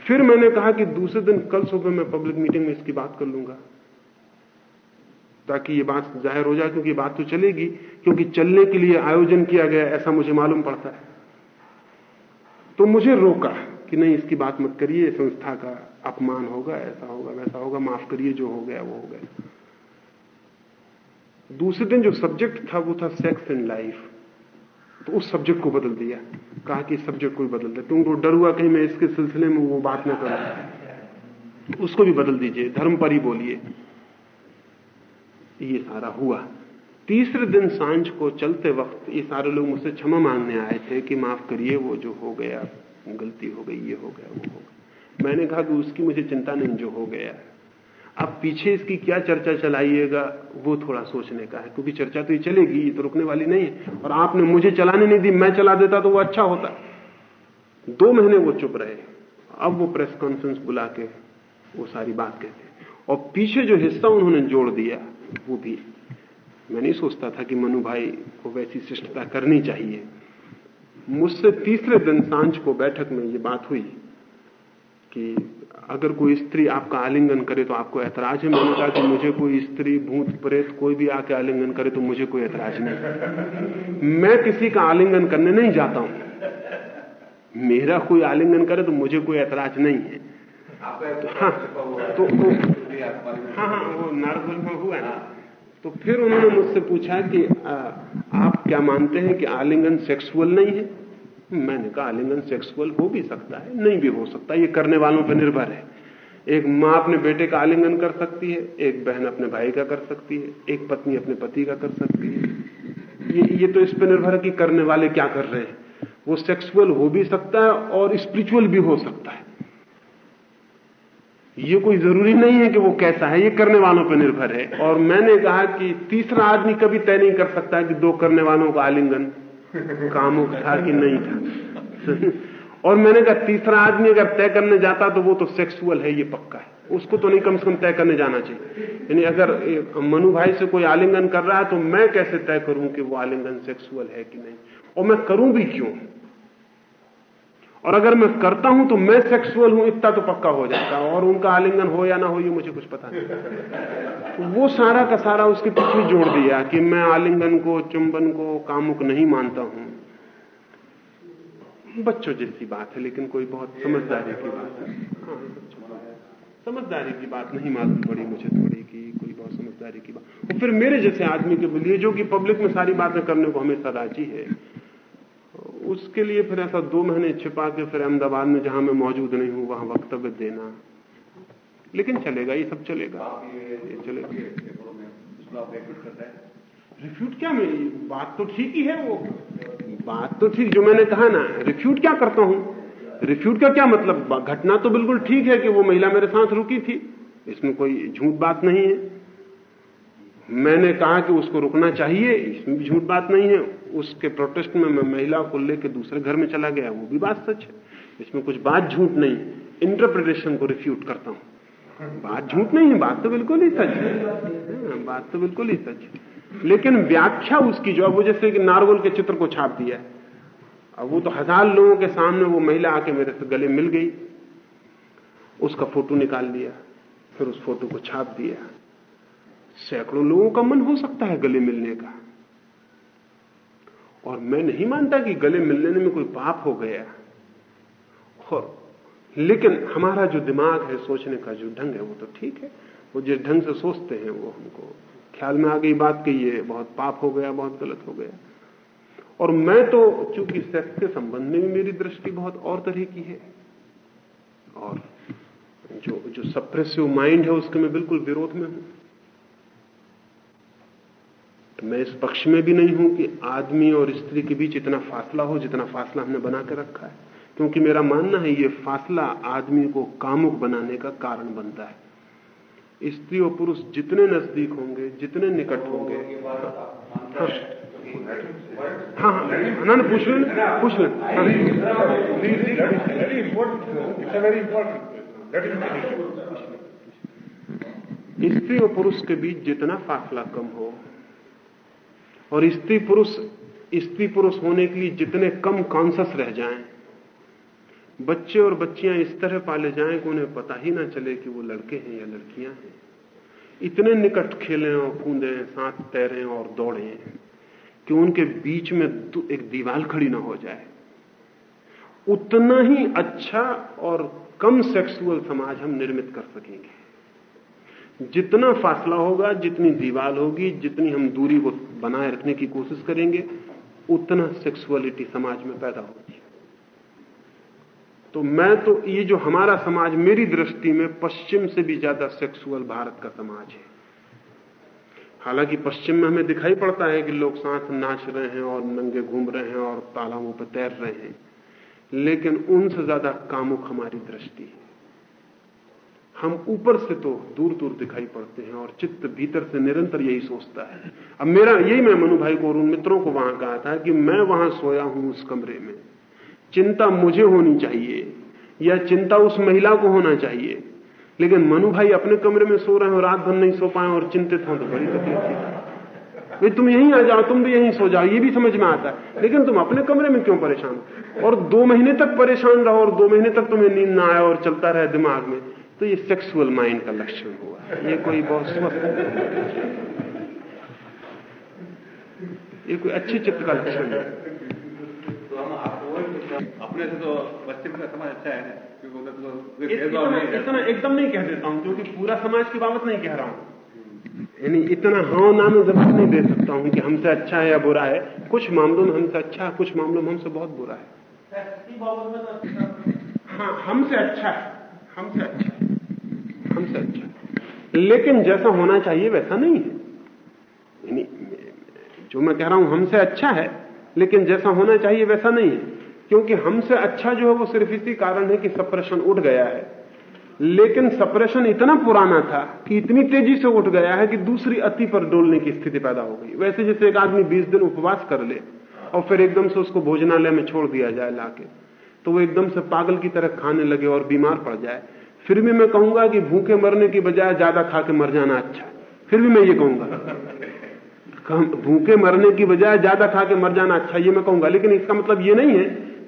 फिर मैंने कहा कि दूसरे दिन कल सुबह मैं पब्लिक मीटिंग में इसकी बात कर लूँगा, ताकि ये बात ज़ाहिर हो जाए, क्योंकि बात तो चलेगी, क्योंकि चलने के लिए आयोजन किया गया ऐसा मुझे मालूम पड़ता है। तो मुझे रोका कि नहीं, इसकी बात मत करिए, संस्था का अपमान होगा, ऐसा होगा, वैसा होगा, माफ़ करिए, जो हो गया, वो हो गया। दूसरे दिन जो सब्जेक्ट था, वो था सेक्स एंड लाइफ तो उस सब्जेक्ट को बदल दिया। कहा कि सब्जेक्ट को भी बदल क्योंकि वो डर हुआ कहीं मैं इसके सिलसिले में वो बात न करूँ? उसको भी बदल दीजिए, धर्म पर ही बोलिए। ये सारा हुआ। तीसरे दिन साँझ को चलते वक्त ये सारे लोग मुझसे क्षमा मांगने आए थे कि माफ़ करिए, वो जो हो गया, गलती हो गई, ये हो गया, वो हो गया। मैंने कहा कि उसकी मुझे चिंता नहीं, जो हो गया अब पीछे इसकी क्या चर्चा चलाइएगा, वो थोड़ा सोचने का है, क्योंकि चर्चा तो ये चलेगी, ये तो रुकने वाली नहीं है। और आपने मुझे चलाने नहीं दी, मैं चला देता तो वो अच्छा होता। दो महीने वो चुप रहे। अब वो प्रेस कॉन्फ्रेंस बुला के वो सारी बात कहते। और पीछे जो हिस्सा उन्होंने जोड़ दिया, वो भी मैं नहीं सोचता था कि मनु भाई को वैसी शिष्टता करनी चाहिए। मुझसे तीसरे दिन साँझ को बैठक में ये बात हुई कि अगर कोई स्त्री आपका आलिंगन करे तो आपको ऐतराज है? मैंने कहा कि मुझे कोई स्त्री भूत प्रेत कोई भी आके आलिंगन करे तो मुझे कोई ऐतराज नहीं। मैं किसी का आलिंगन करने नहीं जाता हूँ। मेरा कोई आलिंगन करे तो मुझे कोई ऐतराज नहीं है। हाँ तो वो हाँ हाँ वो में हुआ ना? तो फिर उन्होंने मुझसे पूछा कि आ, आप क्या मानते हैं कि आलिंगन सेक्सुअल नहीं है? मैंने कहा आलिंगन सेक्सुअल हो भी सकता है नहीं भी हो सकता ये करने वालों पर निर्भर है। एक माँ अपने बेटे का आलिंगन कर सकती है एक बहन अपने भाई का कर सकती है एक पत्नी अपने पति का कर सकती है। ये ये तो इस पर निर्भर है कि करने वाले क्या कर रहे हैं। वो सेक्सुअल हो भी सकता है और स्पिरिचुअल भी हो सकता है। ये कोई ज़रूरी नहीं है कि वो कैसा है, ये करने वालों पर निर्भर है। और मैंने कहा कि तीसरा आदमी कभी तय नहीं कर सकता कि दो करने वालों का आलिंगन कामुक था कि नहीं था। और मैंने कहा, तीसरा आदमी अगर तय करने जाता तो वो तो सेक्सुअल है, ये पक्का है। उसको तो नहीं, कम से कम तय करने जाना चाहिए। यानी अगर मनु भाई से कोई आलिंगन कर रहा है तो मैं कैसे तय करूँ कि वो आलिंगन सेक्सुअल है कि नहीं? और मैं करूँ भी क्यों? और अगर मैं करता हूँ तो मैं सेक्सुअल हूँ, इतना तो पक्का हो जाता है। और उनका आलिंगन हो या ना हो, ये मुझे कुछ पता नहीं। वो सारा का सारा उसके पीछे जोड़ दिया कि मैं आलिंगन को, चुंबन को, कामुक नहीं मानता हूँ। बच्चों जैसी बात है, लेकिन कोई बहुत समझदारी की बात है। हाँ समझदारी की बात नहीं मालूम पड़ी मुझे थोड़ी की कोई बहुत समझदारी की बात। और फिर मेरे जैसे आदमी के लिए जो कि पब्लिक में सारी बातें करने को हमेशा राज़ी है उसके लिए फिर ऐसा दो महीने छिपा के फिर अहमदाबाद में जहाँ मैं मौजूद नहीं हूँ वहाँ वक्तव्य देना। लेकिन चलेगा ये सब चलेगा। ये चलेगा। रिफ्यूट क्या मैं बात तो ठीक ही है वो? बात तो ठीक जो मैंने कहा ना रिफ्यूट क्या करता हूँ? रिफ्यूट का क्या मतलब? घटना तो बिल्कुल ठीक है कि वो महिला मेरे साथ रुकी थी। इसमें कोई झूठ बात नहीं है। मैंने कहा कि उसको रुकना चाहिए इसमें भी झूठ बात नहीं है। उसके प्रोटेस्ट में मैं महिला को लेकर दूसरे घर में चला गया वो भी बात सच है। इसमें कुछ बात झूठ नहीं इंटरप्रिटेशन को रिफ्यूट करता हूँ। बात झूठ नहीं है बात तो बिल्कुल ही सच है। हाँ, बात तो बिल्कुल ही सच है। लेकिन व्याख्या उसकी जो है वो जैसे कि नारगोल के चित्र को छाप दिया है। अब वो तो हज़ार लोगों के सामने वो महिला आके मेरे से गले मिल गई। उसका फ़ोटो निकाल लिया फिर उस फ़ोटो को छाप दिया। सैकड़ों लोगों का मन हो सकता है गले मिलने का। और मैं नहीं मानता कि गले मिलने में कोई पाप हो गया। और लेकिन हमारा जो दिमाग है सोचने का, जो ढंग है, वो तो ठीक है। वो जिस ढंग से सोचते हैं, वो हमको ख्याल में आ गई बात कि ये बहुत पाप हो गया, बहुत गलत हो गया। और मैं तो चूँकि सेक्स के संबंध में भी मेरी दृष्टि बहुत और तरह की है, और जो जो सप्रेसिव माइंड है, उसके मैं बिल्कुल विरोध में हूँ। तो मैं इस पक्ष में भी नहीं हूँ कि आदमी और स्त्री के बीच इतना फासला हो जितना फासला हमने बना के रखा है। क्योंकि मेरा मानना है ये फासला आदमी को कामुक बनाने का कारण बनता है। स्त्री और पुरुष जितने नज़दीक होंगे, जितने निकट होंगे। हाँ। हाँ ना पूछ लें पूछ लें स्त्री और पुरुष के बीच जितना फासला कम हो और स्त्री पुरुष स्त्री पुरुष होने के लिए जितने कम कॉन्सियस रह जाएँ, बच्चे और बच्चियाँ इस तरह पाले जाएँ कि उन्हें पता ही ना चले कि वो लड़के हैं या लड़कियाँ हैं। इतने निकट खेलें और कूदें, साथ तैरें और दौड़ें कि उनके बीच में एक दीवार खड़ी ना हो जाए। उतना ही अच्छा और कम सेक्सुअल समाज हम निर्मित कर सकेंगे। जितना फासला होगा, जितनी दीवार होगी, जितनी हम दूरी को बनाए रखने की कोशिश करेंगे, उतना सेक्सुअलिटी समाज में पैदा होगी। तो मैं तो ये जो हमारा समाज, मेरी दृष्टि में पश्चिम से भी ज़्यादा सेक्सुअल भारत का समाज है। हालाँकि पश्चिम में हमें दिखाई पड़ता है कि लोग साथ नाच रहे हैं और नंगे घूम रहे हैं और तालाबों पर तैर रहे हैं, लेकिन उनसे ज़्यादा कामुक हमारी दृष्टि है। हम ऊपर से तो दूर दूर दिखाई पड़ते हैं और चित्त भीतर से निरंतर यही सोचता है। अब मेरा, यही मैं मनु भाई को और उन मित्रों को वहाँ कहा था कि मैं वहाँ सोया हूँ उस कमरे में। चिंता मुझे होनी चाहिए, या चिंता उस महिला को होना चाहिए। लेकिन मनु भाई अपने कमरे में सो रहे हो रात भर नहीं सो पाए और चिंतित हो तो बड़ी तकलीफ़ थी। भाई, तुम यहीं आ जाओ, तुम भी यहीं सो जाओ, ये भी समझ में आता है। लेकिन तुम अपने कमरे में क्यों परेशान और दो महीने तक परेशान रहो और दो महीने तक तुम्हें नींद ना आए और चलता रहे दिमाग में। तो ये सेक्सुअल माइंड का लक्षण हुआ। ये कोई बहुत स्वस्थ ये कोई अच्छे चित्र का लक्षण है। तो हम अपने से तो पश्चिम का समाज अच्छा है क्योंकि तो इतना, है। इतना एकदम नहीं कह देता हूँ क्योंकि पूरा समाज की बाबत नहीं कह रहा हूँ। यानी इतना हाँ ना में जवाब नहीं दे सकता हूँ कि हमसे अच्छा है या बुरा है कुछ मामलों में हमसे अच्छा है कुछ मामलों में हमसे बहुत बुरा है। हाँ हमसे अच्छा है हमसे अच्छा है। अच्छा लेकिन जैसा होना चाहिए वैसा नहीं है। जो मैं कह रहा हूँ हमसे अच्छा है, लेकिन जैसा होना चाहिए वैसा नहीं है। क्योंकि हमसे अच्छा जो है वो सिर्फ़ इसी कारण है कि सप्रेशन उठ गया है। लेकिन सप्रेशन इतना पुराना था कि इतनी तेज़ी से उठ गया है कि दूसरी अति पर डोलने की स्थिति पैदा हो गई। वैसे जैसे एक आदमी 20 दिन उपवास कर ले और फिर एकदम से उसको भोजनालय में छोड़ दिया जाए लाके तो वो एकदम से पागल की तरह खाने लगे और बीमार पड़ जाए। फिर भी मैं कहूँगा कि भूखे मरने की बजाय ज़्यादा खा के मर जाना अच्छा फिर भी मैं ये कहूँगा। भूखे मरने की बजाय ज़्यादा खा के मर जाना अच्छा ये मैं कहूँगा। लेकिन इसका मतलब ये नहीं है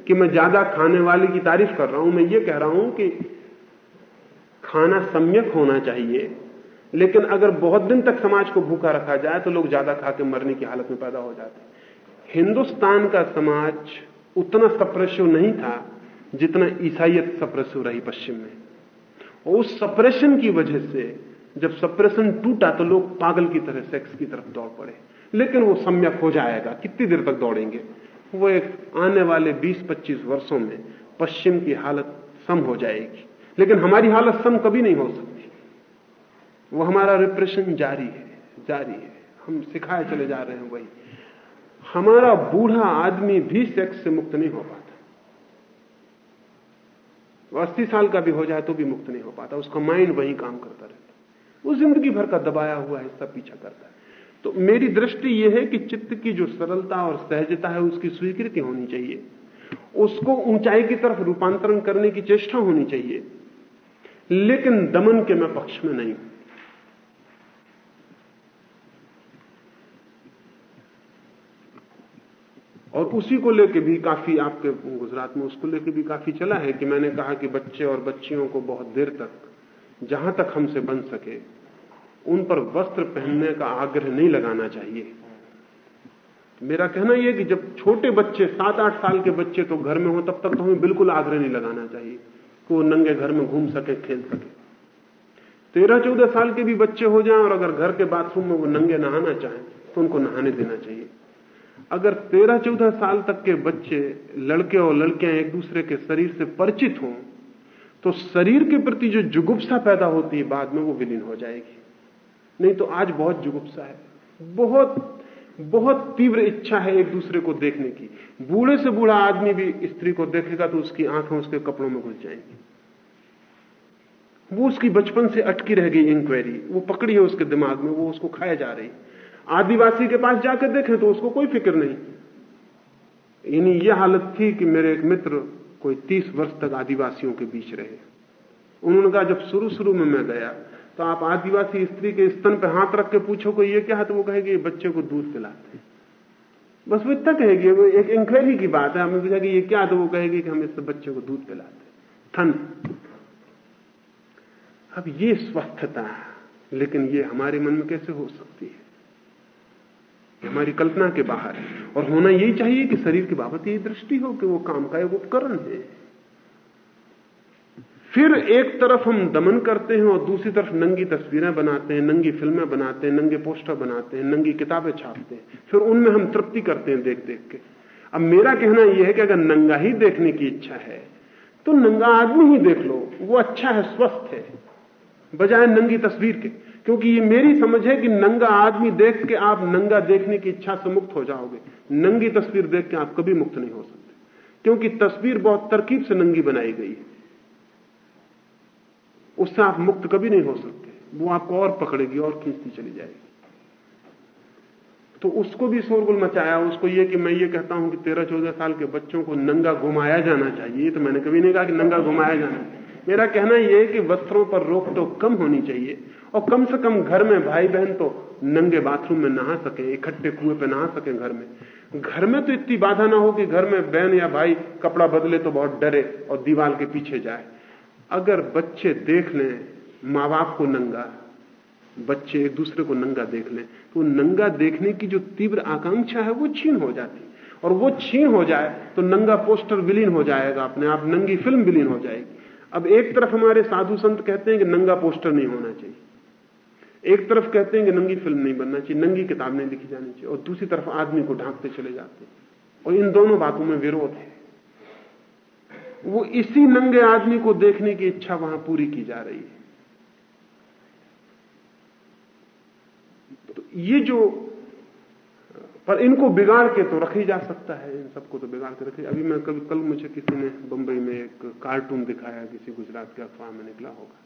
कि मैं ज़्यादा खाने वाले की तारीफ़ कर रहा हूँ। मैं ये कह रहा हूँ कि खाना सम्यक होना चाहिए, लेकिन अगर बहुत दिन तक समाज को भूखा रखा जाए तो लोग ज़्यादा खा के मरने की हालत में पैदा हो जाते हिंदुस्तान का समाज उतना सप्रेसिव नहीं था जितना ईसाइयत सप्रेसिव रही पश्चिम में। और उस सप्रेशन की वजह से जब सप्रेशन टूटा तो लोग पागल की तरह सेक्स की तरफ़ दौड़ पड़े। लेकिन वो सम्यक हो जाएगा। कितनी देर तक दौड़ेंगे? वो एक आने वाले 20-25 वर्षों में पश्चिम की हालत सम हो जाएगी। लेकिन हमारी हालत सम कभी नहीं हो सकती। वो हमारा रिप्रेशन जारी है जारी है। हम सिखाए चले जा रहे हैं वही। हमारा बूढ़ा आदमी भी सेक्स से मुक्त नहीं हो पाता। वो अस्सी साल का भी हो जाए तो भी मुक्त नहीं हो पाता। उसका माइंड वही काम करता रहता वो ज़िंदगी भर का दबाया हुआ हिस्सा पीछा करता है। तो मेरी दृष्टि यह है कि चित्त की जो सरलता और सहजता है, उसकी स्वीकृति होनी चाहिए। उसको ऊंचाई की तरफ़ रूपांतरण करने की चेष्टा होनी चाहिए। लेकिन दमन के मैं पक्ष में नहीं हूँ। और उसी को लेके भी काफ़ी आपके गुजरात में उसको लेके भी काफ़ी चला है कि मैंने कहा कि बच्चे और बच्चियों को बहुत देर तक, जहाँ तक हमसे बन सके, उन पर वस्त्र पहनने का आग्रह नहीं लगाना चाहिए। मेरा कहना यह कि जब छोटे बच्चे सात आठ साल के बच्चे तो घर में हो, तब तक तो हमें बिल्कुल आग्रह नहीं लगाना चाहिए कि वो नंगे घर में घूम सके, खेल सके। तेरह चौदह साल के भी बच्चे हो जाएँ और अगर घर के बाथरूम में वो नंगे नहाना चाहें तो उनको नहाने देना चाहिए। अगर तेरह चौदह साल तक के बच्चे, लड़के और लड़कियाँ एक दूसरे के शरीर से परिचित हों तो शरीर के प्रति जो जुगुप्सा पैदा होती है, बाद में वो विलीन हो जाएगी। नहीं तो आज बहुत जुगुप्सा है। बहुत बहुत तीव्र इच्छा है एक दूसरे को देखने की। बूढ़े से बूढ़ा आदमी भी स्त्री को देखेगा तो उसकी आँखें उसके कपड़ों में घुस जाएँगी। वो उसकी बचपन से अटकी रह गई इंक्वायरी वो पकड़ी है उसके दिमाग में, वो उसको खाया जा रही। आदिवासी के पास जाकर देखें तो उसको कोई फ़िक्र नहीं। यानी यह हालत थी कि मेरे एक मित्र कोई तीस वर्ष तक आदिवासियों के बीच रहे। उन्होंने कहा, जब शुरू शुरू में मैं गया तो आप आदिवासी स्त्री के स्तन पर हाथ रख के पूछो को ये क्या है? तो वो कहेगी बच्चे को दूध पिलाते बस वो इतना कहेगी वो एक इंक्वायरी की बात है। हमें पूछा कि, ये क्या तो वो कहेगी कि, हम इससे बच्चे को दूध पिलाते थन अब ये स्वस्थता, लेकिन ये हमारे मन में कैसे हो सकती है? हमारी कल्पना के बाहर है। और होना यही चाहिए कि शरीर की बाबत यही दृष्टि हो कि वो काम का एक उपकरण है। फिर एक तरफ़ हम दमन करते हैं और दूसरी तरफ़ नंगी तस्वीरें बनाते हैं, नंगी फ़िल्में बनाते हैं, नंगे पोस्टर बनाते हैं, नंगी किताबें छापते हैं। फिर उनमें हम तृप्ति करते हैं देख देख के। अब मेरा कहना यह है कि अगर नंगा ही देखने की इच्छा है तो नंगा आदमी ही देख लो, वो अच्छा है, स्वस्थ है। बजाय नंगी तस्वीर के। क्योंकि ये मेरी समझ है कि नंगा आदमी देख के आप नंगा देखने की इच्छा से मुक्त हो जाओगे। नंगी तस्वीर देख के आप कभी मुक्त नहीं हो सकते। क्योंकि तस्वीर बहुत तरकीब से नंगी बनाई गई है। उससे आप मुक्त कभी नहीं हो सकते। वो आपको और पकड़ेगी, और खींचती चली जाएगी। तो उसको भी शोरगुल मचाया। उसको ये कि मैं ये कहता हूँ कि तेरह चौदह साल के बच्चों को नंगा घुमाया जाना चाहिए। तो मैंने कभी नहीं कहा कि नंगा घुमाया जाना मेरा कहना यह है कि वस्त्रों पर रोक तो कम होनी चाहिए। और कम से कम घर में भाई बहन तो नंगे बाथरूम में नहा सके, इकट्ठे कुएँ पे नहा सके घर में। घर में तो इतनी बाधा ना हो कि घर में बहन या भाई कपड़ा बदले तो बहुत डरे और दीवार के पीछे जाए। अगर बच्चे देख लें माँ बाप को नंगा, बच्चे एक दूसरे को नंगा देख लें तो नंगा देखने की जो तीव्र आकांक्षा है, वो छीन हो जाती। और वो छीन हो जाए तो नंगा पोस्टर विलीन हो जाएगा अपने आप, नंगी फ़िल्म विलीन हो जाएगी। अब एक तरफ़ हमारे साधु संत कहते हैं कि नंगा पोस्टर नहीं होना चाहिए। एक तरफ़ कहते हैं कि नंगी फ़िल्म नहीं बनना चाहिए, नंगी किताब नहीं लिखी जानी चाहिए, और दूसरी तरफ़ आदमी को ढांकते चले जाते और इन दोनों बातों में विरोध है। वो इसी नंगे आदमी को देखने की इच्छा वहाँ पूरी की जा रही है। तो ये जो, पर इनको बिगाड़ के तो रखी जा सकता है, इन सबको तो बिगाड़ के रखे। अभी मैं कभी, कल मुझे किसी ने बंबई में एक कार्टून दिखाया, किसी गुजरात के अखबार में निकला होगा।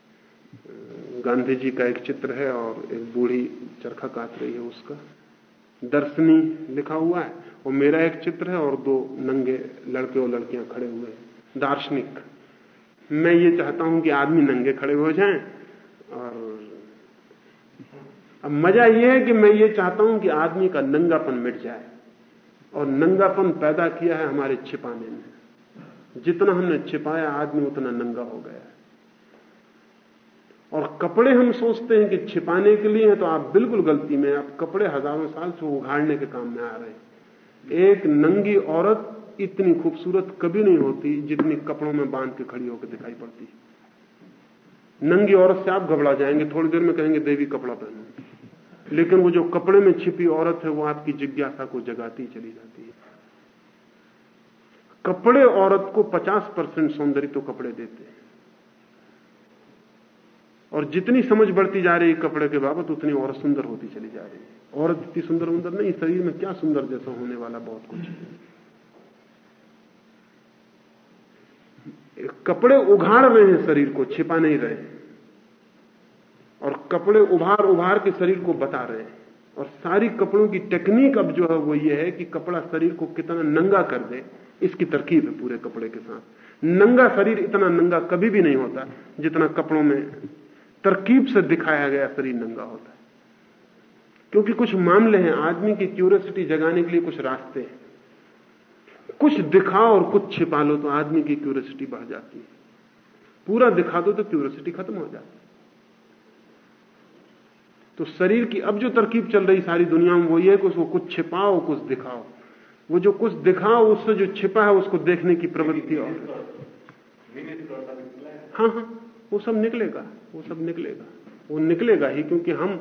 गांधी जी का एक चित्र है और एक बूढ़ी चरखा काट रही है उसका। दर्शनी लिखा हुआ है और मेरा एक चित्र है और दो नंगे लड़के और लड़कियाँ खड़े हुए हैं। दार्शनिक। मैं ये चाहता हूँ कि आदमी नंगे खड़े हो जाएँ और अब मज़ा यह है कि मैं ये चाहता हूँ कि आदमी का नंगापन मिट जाए और नंगापन पैदा किया है हमारे छिपाने में जितना हमने छिपाया, आदमी उतना नंगा हो गया है। और कपड़े हम सोचते हैं कि छिपाने के लिए हैं तो आप बिल्कुल गलती में अब कपड़े हज़ारों साल से उघाड़ने के काम में आ रहे हैं। एक नंगी औरत इतनी खूबसूरत कभी नहीं होती जितनी कपड़ों में बाँध के खड़ी होकर दिखाई पड़ती नंगी औरत से आप घबरा जाएँगे, थोड़ी देर में कहेंगे, देवी, कपड़ा पहनो। लेकिन वो जो कपड़े में छिपी औरत है, वो आपकी जिज्ञासा को जगाती चली जाती है। कपड़े औरत को 50 परसेंट सौंदर्य तो कपड़े देते हैं। और जितनी समझ बढ़ती जा रही है कपड़े के बाबत, उतनी औरत सुंदर होती चली जा रही है। औरत इतनी सुंदर सुंदर नहीं, शरीर में क्या सुंदर जैसा होने वाला बहुत कुछ कपड़े उघाड़ रहे हैं शरीर को, छिपा नहीं रहे और कपड़े उभार उभार के शरीर को बता रहे हैं। और सारी कपड़ों की टेक्निक अब जो है वो ये है कि कपड़ा शरीर को कितना नंगा कर दे, इसकी तरकीब है पूरे कपड़े के साथ। नंगा शरीर इतना नंगा कभी भी नहीं होता जितना कपड़ों में तरकीब से दिखाया गया शरीर नंगा होता है। क्योंकि कुछ मामले हैं, आदमी की क्यूरियोसिटी जगाने के लिए कुछ रास्ते हैं। कुछ दिखाओ और कुछ छिपा लो तो आदमी की क्यूरियोसिटी बढ़ जाती है। पूरा दिखा दो तो क्यूरियोसिटी खत्म हो जाती है। तो शरीर की अब जो तरकीब चल रही सारी दुनिया में वो ये है कि उसको कुछ छिपाओ, कुछ दिखाओ। वो जो कुछ दिखाओ, उससे जो छिपा है, उसको देखने की प्रवृत्ति और हाँ हाँ वो सब निकलेगा। वो सब निकलेगा। वो निकलेगा ही क्योंकि हम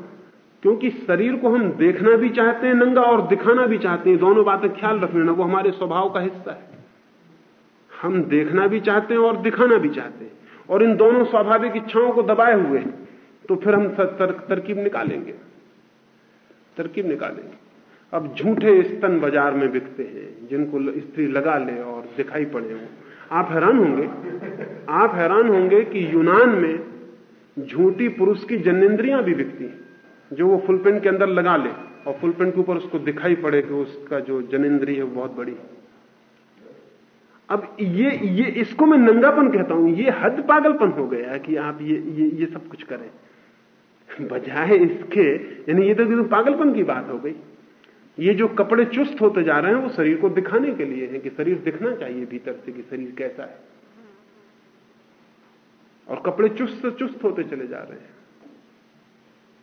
क्योंकि शरीर को हम देखना भी चाहते हैं नंगा और दिखाना भी चाहते हैं। दोनों बातें ख्याल रख लेना वो हमारे स्वभाव का हिस्सा है। हम देखना भी चाहते हैं और दिखाना भी चाहते हैं। और इन दोनों स्वाभाविक इच्छाओं को दबाए हुए तो फिर हम तर, तरकीब निकालेंगे। तरकीब निकालेंगे। अब झूठे स्तन बाज़ार में बिकते हैं जिनको स्त्री लगा ले और दिखाई पड़े वो। आप हैरान होंगे आप हैरान होंगे कि यूनान में झूठी पुरुष की जनेन्द्रियाँ भी बिकती हैं, जो वो फुल पेंट के अंदर लगा ले, और फुल पेंट के ऊपर उसको दिखाई पड़े कि उसका जो जनेन्द्री है वो बहुत बड़ी अब ये ये, इसको मैं नंगापन कहता हूँ, ये हद पागलपन हो गया कि आप ये ये ये सब कुछ करें। बजाय इसके, यानी ये तो पागलपन की बात हो गई। ये जो कपड़े चुस्त होते जा रहे हैं, वो शरीर को दिखाने के लिए है कि शरीर दिखना चाहिए भीतर से कि शरीर कैसा है। और कपड़े चुस्त चुस्त होते चले जा रहे हैं।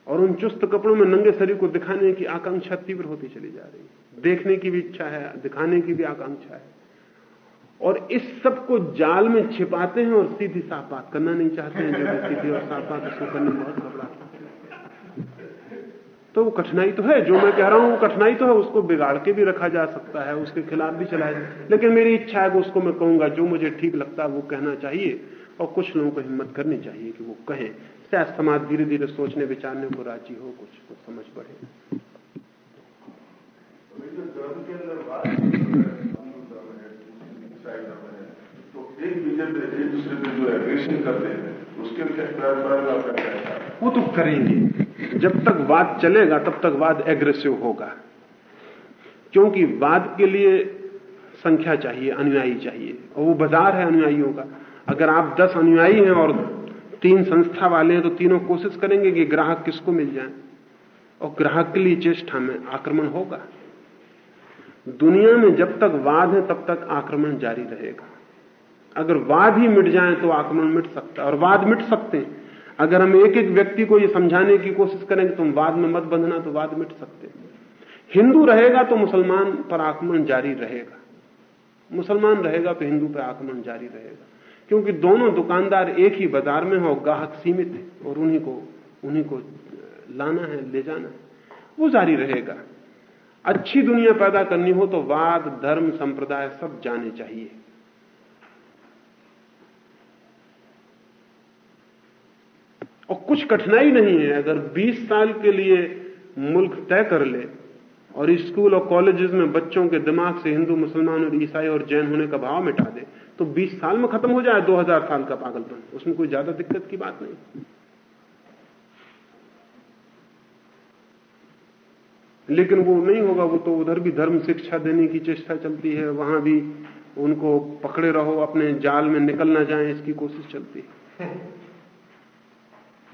और उन चुस्त कपड़ों में नंगे शरीर को दिखाने की आकांक्षा तीव्र होती चली जा रही है। देखने की भी इच्छा है, दिखाने की भी आकांक्षा है। और इस सबको जाल में छिपाते हैं और सीधी साफ़ बात करना नहीं चाहते हैं। जो सीधी और साफ़ बात उसको करने बहुत घबराते तो वो कठिनाई तो है, जो मैं कह रहा हूँ, वो कठिनाई तो है। उसको बिगाड़ के भी रखा जा सकता है, उसके खिलाफ भी चलाया लेकिन मेरी इच्छा है कि उसको मैं कहूँगा, जो मुझे ठीक लगता है, वो कहना चाहिए। और कुछ लोगों को हिम्मत करनी चाहिए कि वो कहें। शायद समाज धीरे धीरे सोचने विचारने को राज़ी हो कुछ कुछ समझ बढ़े। तो एक दूसरे पे एक दूसरे पे जो एग्रेशन करते हैं उसके? वो तो करेंगे। जब तक वाद चलेगा तब तक वाद एग्रेसिव होगा। क्योंकि वाद के लिए संख्या चाहिए अनुयायी चाहिए। और वो बाज़ार है अनुयायियों का। अगर आप दस अनुयायी हैं और तीन संस्था वाले हैं तो तीनों कोशिश करेंगे कि ग्राहक किसको मिल जाए। और ग्राहक के लिए चेष्टा में आक्रमण होगा। दुनिया में जब तक वाद है, तब तक आक्रमण जारी रहेगा। अगर वाद ही मिट जाए तो आक्रमण मिट सकता है। और वाद मिट सकते हैं। अगर हम एक एक व्यक्ति को ये समझाने की कोशिश करेंगे, तुम वाद में मत बंधना तो वाद मिट सकते हैं। हिंदू रहेगा तो मुसलमान पर आक्रमण जारी रहेगा। मुसलमान रहेगा तो हिंदू पर आक्रमण जारी रहेगा। क्योंकि दोनों दुकानदार एक ही बाज़ार में हो ग्राहक सीमित है और उन्हीं को उन्हीं को लाना है, ले जाना है। वो जारी रहेगा। अच्छी दुनिया पैदा करनी हो तो वाद, धर्म, संप्रदाय सब जाने चाहिए। और कुछ कठिनाई नहीं है, अगर 20 साल के लिए मुल्क तय कर ले और स्कूल और कॉलेजेस में बच्चों के दिमाग से हिंदू, मुसलमान और ईसाई और जैन होने का भाव मिटा दे तो 20 साल में खत्म हो जाए 2000 साल का पागलपन। उसमें कोई ज़्यादा दिक्कत की बात नहीं। लेकिन वो नहीं होगा, वो तो उधर भी धर्म शिक्षा देने की चेष्टा चलती है, वहाँ भी उनको पकड़े रहो, अपने जाल में निकल ना जाए, इसकी कोशिश चलती है।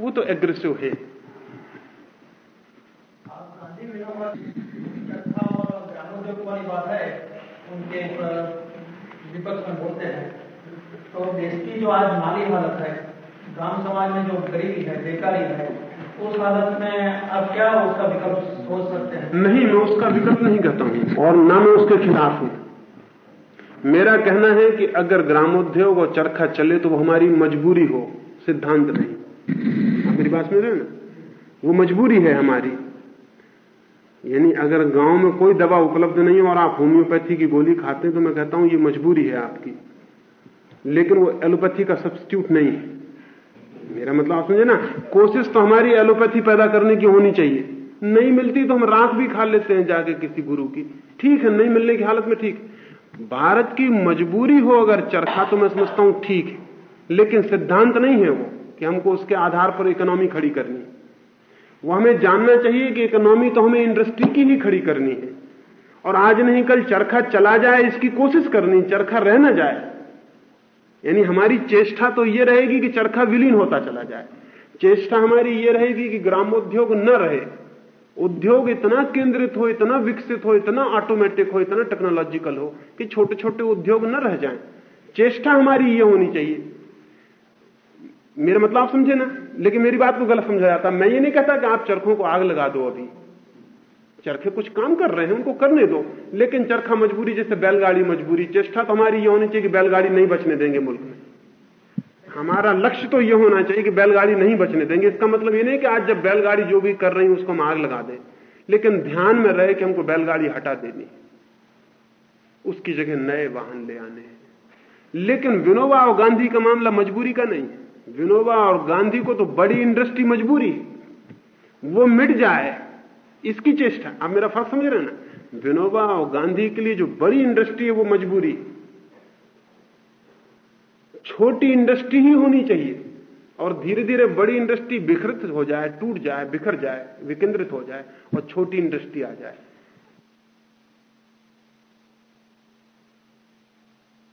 वो तो एग्रेसिव है। उनके विपक्ष में बोलते हैं। तो देश की जो आज माली हालत है, ग्राम समाज में जो गरीबी है, बेकारी है, उस हालत में अब क्या उसका विकल्प सोच सकते हैं? नहीं, मैं उसका विकल्प नहीं कहता हूँ और न मैं उसके खिलाफ हूँ। मेरा कहना है कि अगर ग्रामोद्योग और चरखा चले तो वो हमारी मजबूरी हो, सिद्धांत नहीं। मेरी बात सुन रहे हैं ना? वो मजबूरी है हमारी। यानी अगर गाँव में कोई दवा उपलब्ध नहीं है और आप होम्योपैथी की गोली खाते हैं तो मैं कहता हूँ ये मजबूरी है आपकी। लेकिन वो एलोपैथी का सब्सिट्यूट नहीं है। मेरा मतलब आप समझे ना, कोशिश तो हमारी एलोपैथी पैदा करने की होनी चाहिए। नहीं मिलती तो हम राख भी खा लेते हैं जाके किसी गुरु की। ठीक है, नहीं मिलने की हालत में ठीक। भारत की मजबूरी हो अगर चरखा तो मैं समझता हूँ ठीक है। लेकिन सिद्धांत नहीं है वो कि हमको उसके आधार पर इकोनॉमी खड़ी करनी। है वो हमें जानना चाहिए कि इकोनॉमी तो हमें इंडस्ट्री की ही खड़ी करनी है। और आज नहीं, कल चरखा चला जाए, इसकी कोशिश करनी, चरखा रह ना जाए। यानी हमारी चेष्टा तो ये रहेगी कि चरखा विलीन होता चला जाए। चेष्टा हमारी ये रहेगी कि ग्रामोद्योग न रहे। उद्योग इतना केंद्रित हो, इतना विकसित हो, इतना ऑटोमेटिक हो, इतना टेक्नोलॉजिकल हो, कि छोटे छोटे उद्योग न रह जाएँ। चेष्टा हमारी ये होनी चाहिए। मेरा मतलब आप समझे ना? लेकिन मेरी बात को गलत समझा जाता मैं ये नहीं कहता कि आप चरखों को आग लगा दो अभी। चरखे कुछ काम कर रहे हैं, उनको करने दो। लेकिन चरखा मजबूरी जैसे बैलगाड़ी मजबूरी, चेष्टा तो हमारी ये होनी चाहिए कि बैलगाड़ी नहीं बचने देंगे मुल्क में। हमारा लक्ष्य तो ये होना चाहिए कि बैलगाड़ी नहीं बचने देंगे। इसका मतलब ये नहीं कि आज जब बैलगाड़ी जो भी कर रही है, उसको हम आग लगा दें। लेकिन ध्यान में रहे कि हमको बैलगाड़ी हटा देनी उसकी जगह नए वाहन ले आने लेकिन विनोबा और गांधी का मामला मजबूरी का नहीं विनोबा और गांधी को तो बड़ी इंडस्ट्री मजबूरी वो मिट जाए, इसकी चेष्टा। आप मेरा फ़र्क समझ रहे ना? विनोबा और गांधी के लिए जो बड़ी इंडस्ट्री है, वो मजबूरी छोटी इंडस्ट्री ही होनी चाहिए और धीरे धीरे बड़ी इंडस्ट्री बिखरित हो जाए, टूट जाए, बिखर जाए, विकेंद्रित हो जाए और छोटी इंडस्ट्री आ जाए।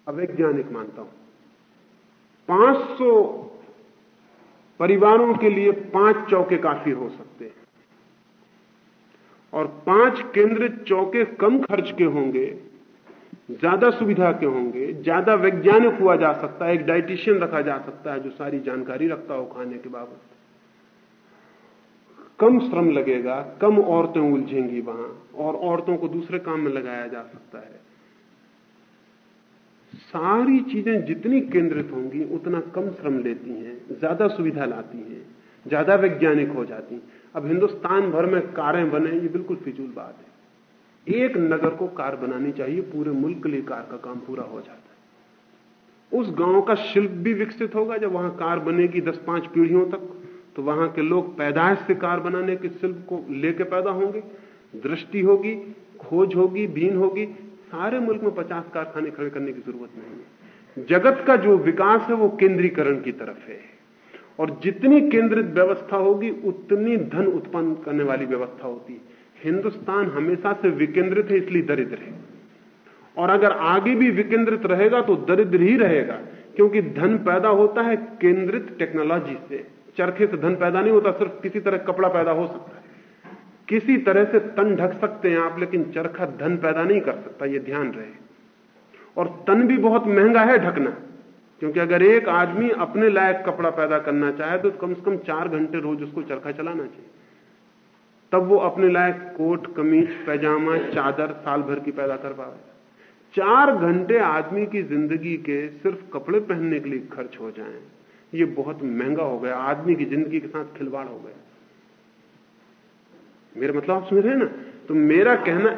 अवैज्ञानिक मानता हूँ। 500 परिवारों के लिए पाँच चौके काफ़ी हो सकते हैं। और पाँच केंद्रित चौके कम खर्च के होंगे, ज़्यादा सुविधा के होंगे, ज़्यादा वैज्ञानिक हुआ जा सकता है, एक डाइटिशियन रखा जा सकता है जो सारी जानकारी रखता हो खाने के बाबत। कम श्रम लगेगा, कम औरतें उलझेंगी वहाँ, और औरतों को दूसरे काम में लगाया जा सकता है। सारी चीज़ें जितनी केंद्रित होंगी, उतना कम श्रम लेती हैं, ज़्यादा सुविधा लाती हैं, ज़्यादा वैज्ञानिक हो जाती हैं। अब हिंदुस्तान भर में कारें बने, ये बिल्कुल फिजूल बात है। एक नगर को कार बनानी चाहिए, पूरे मुल्क के लिए कार का काम पूरा हो जाता है। उस गाँव का शिल्प भी विकसित होगा, जब वहाँ कार बनेगी दस पाँच पीढ़ियों तक तो वहाँ के लोग पैदाइश से कार बनाने के शिल्प को लेके पैदा होंगे। दृष्टि होगी, खोज होगी बीन होगी सारे मुल्क में पचास कारखाने खड़े करने की ज़रूरत नहीं है। जगत का जो विकास है, वो केंद्रीकरण की तरफ़ है। और जितनी केंद्रित व्यवस्था होगी, उतनी धन उत्पन्न करने वाली व्यवस्था होती है। हिंदुस्तान हमेशा से विकेंद्रित है, इसलिए दरिद्र है। और अगर आगे भी विकेंद्रित रहेगा तो दरिद्र ही रहेगा, क्योंकि धन पैदा होता है केंद्रित टेक्नोलॉजी से। चरखे से धन पैदा नहीं होता, सिर्फ़ किसी तरह कपड़ा पैदा हो सकता है। किसी तरह से तन ढक सकते हैं आप, लेकिन चरखा धन पैदा नहीं कर सकता, ये ध्यान रहे। और तन भी बहुत महँगा है ढकना, क्योंकि अगर एक आदमी अपने लायक कपड़ा पैदा करना चाहे तो कम से कम चार घंटे रोज उसको चरखा चलाना चाहिए। तब वो अपने लायक कोट, कमीज, पैजामा, चादर साल भर की पैदा कर पाए चार घंटे आदमी की ज़िंदगी के सिर्फ़ कपड़े पहनने के लिए खर्च हो जाएँ, ये बहुत महँगा हो गया, आदमी की ज़िंदगी के साथ खिलवाड़ हो गया। मेरा मतलब आप समझ रहे हैं ना? तो मेरा कहना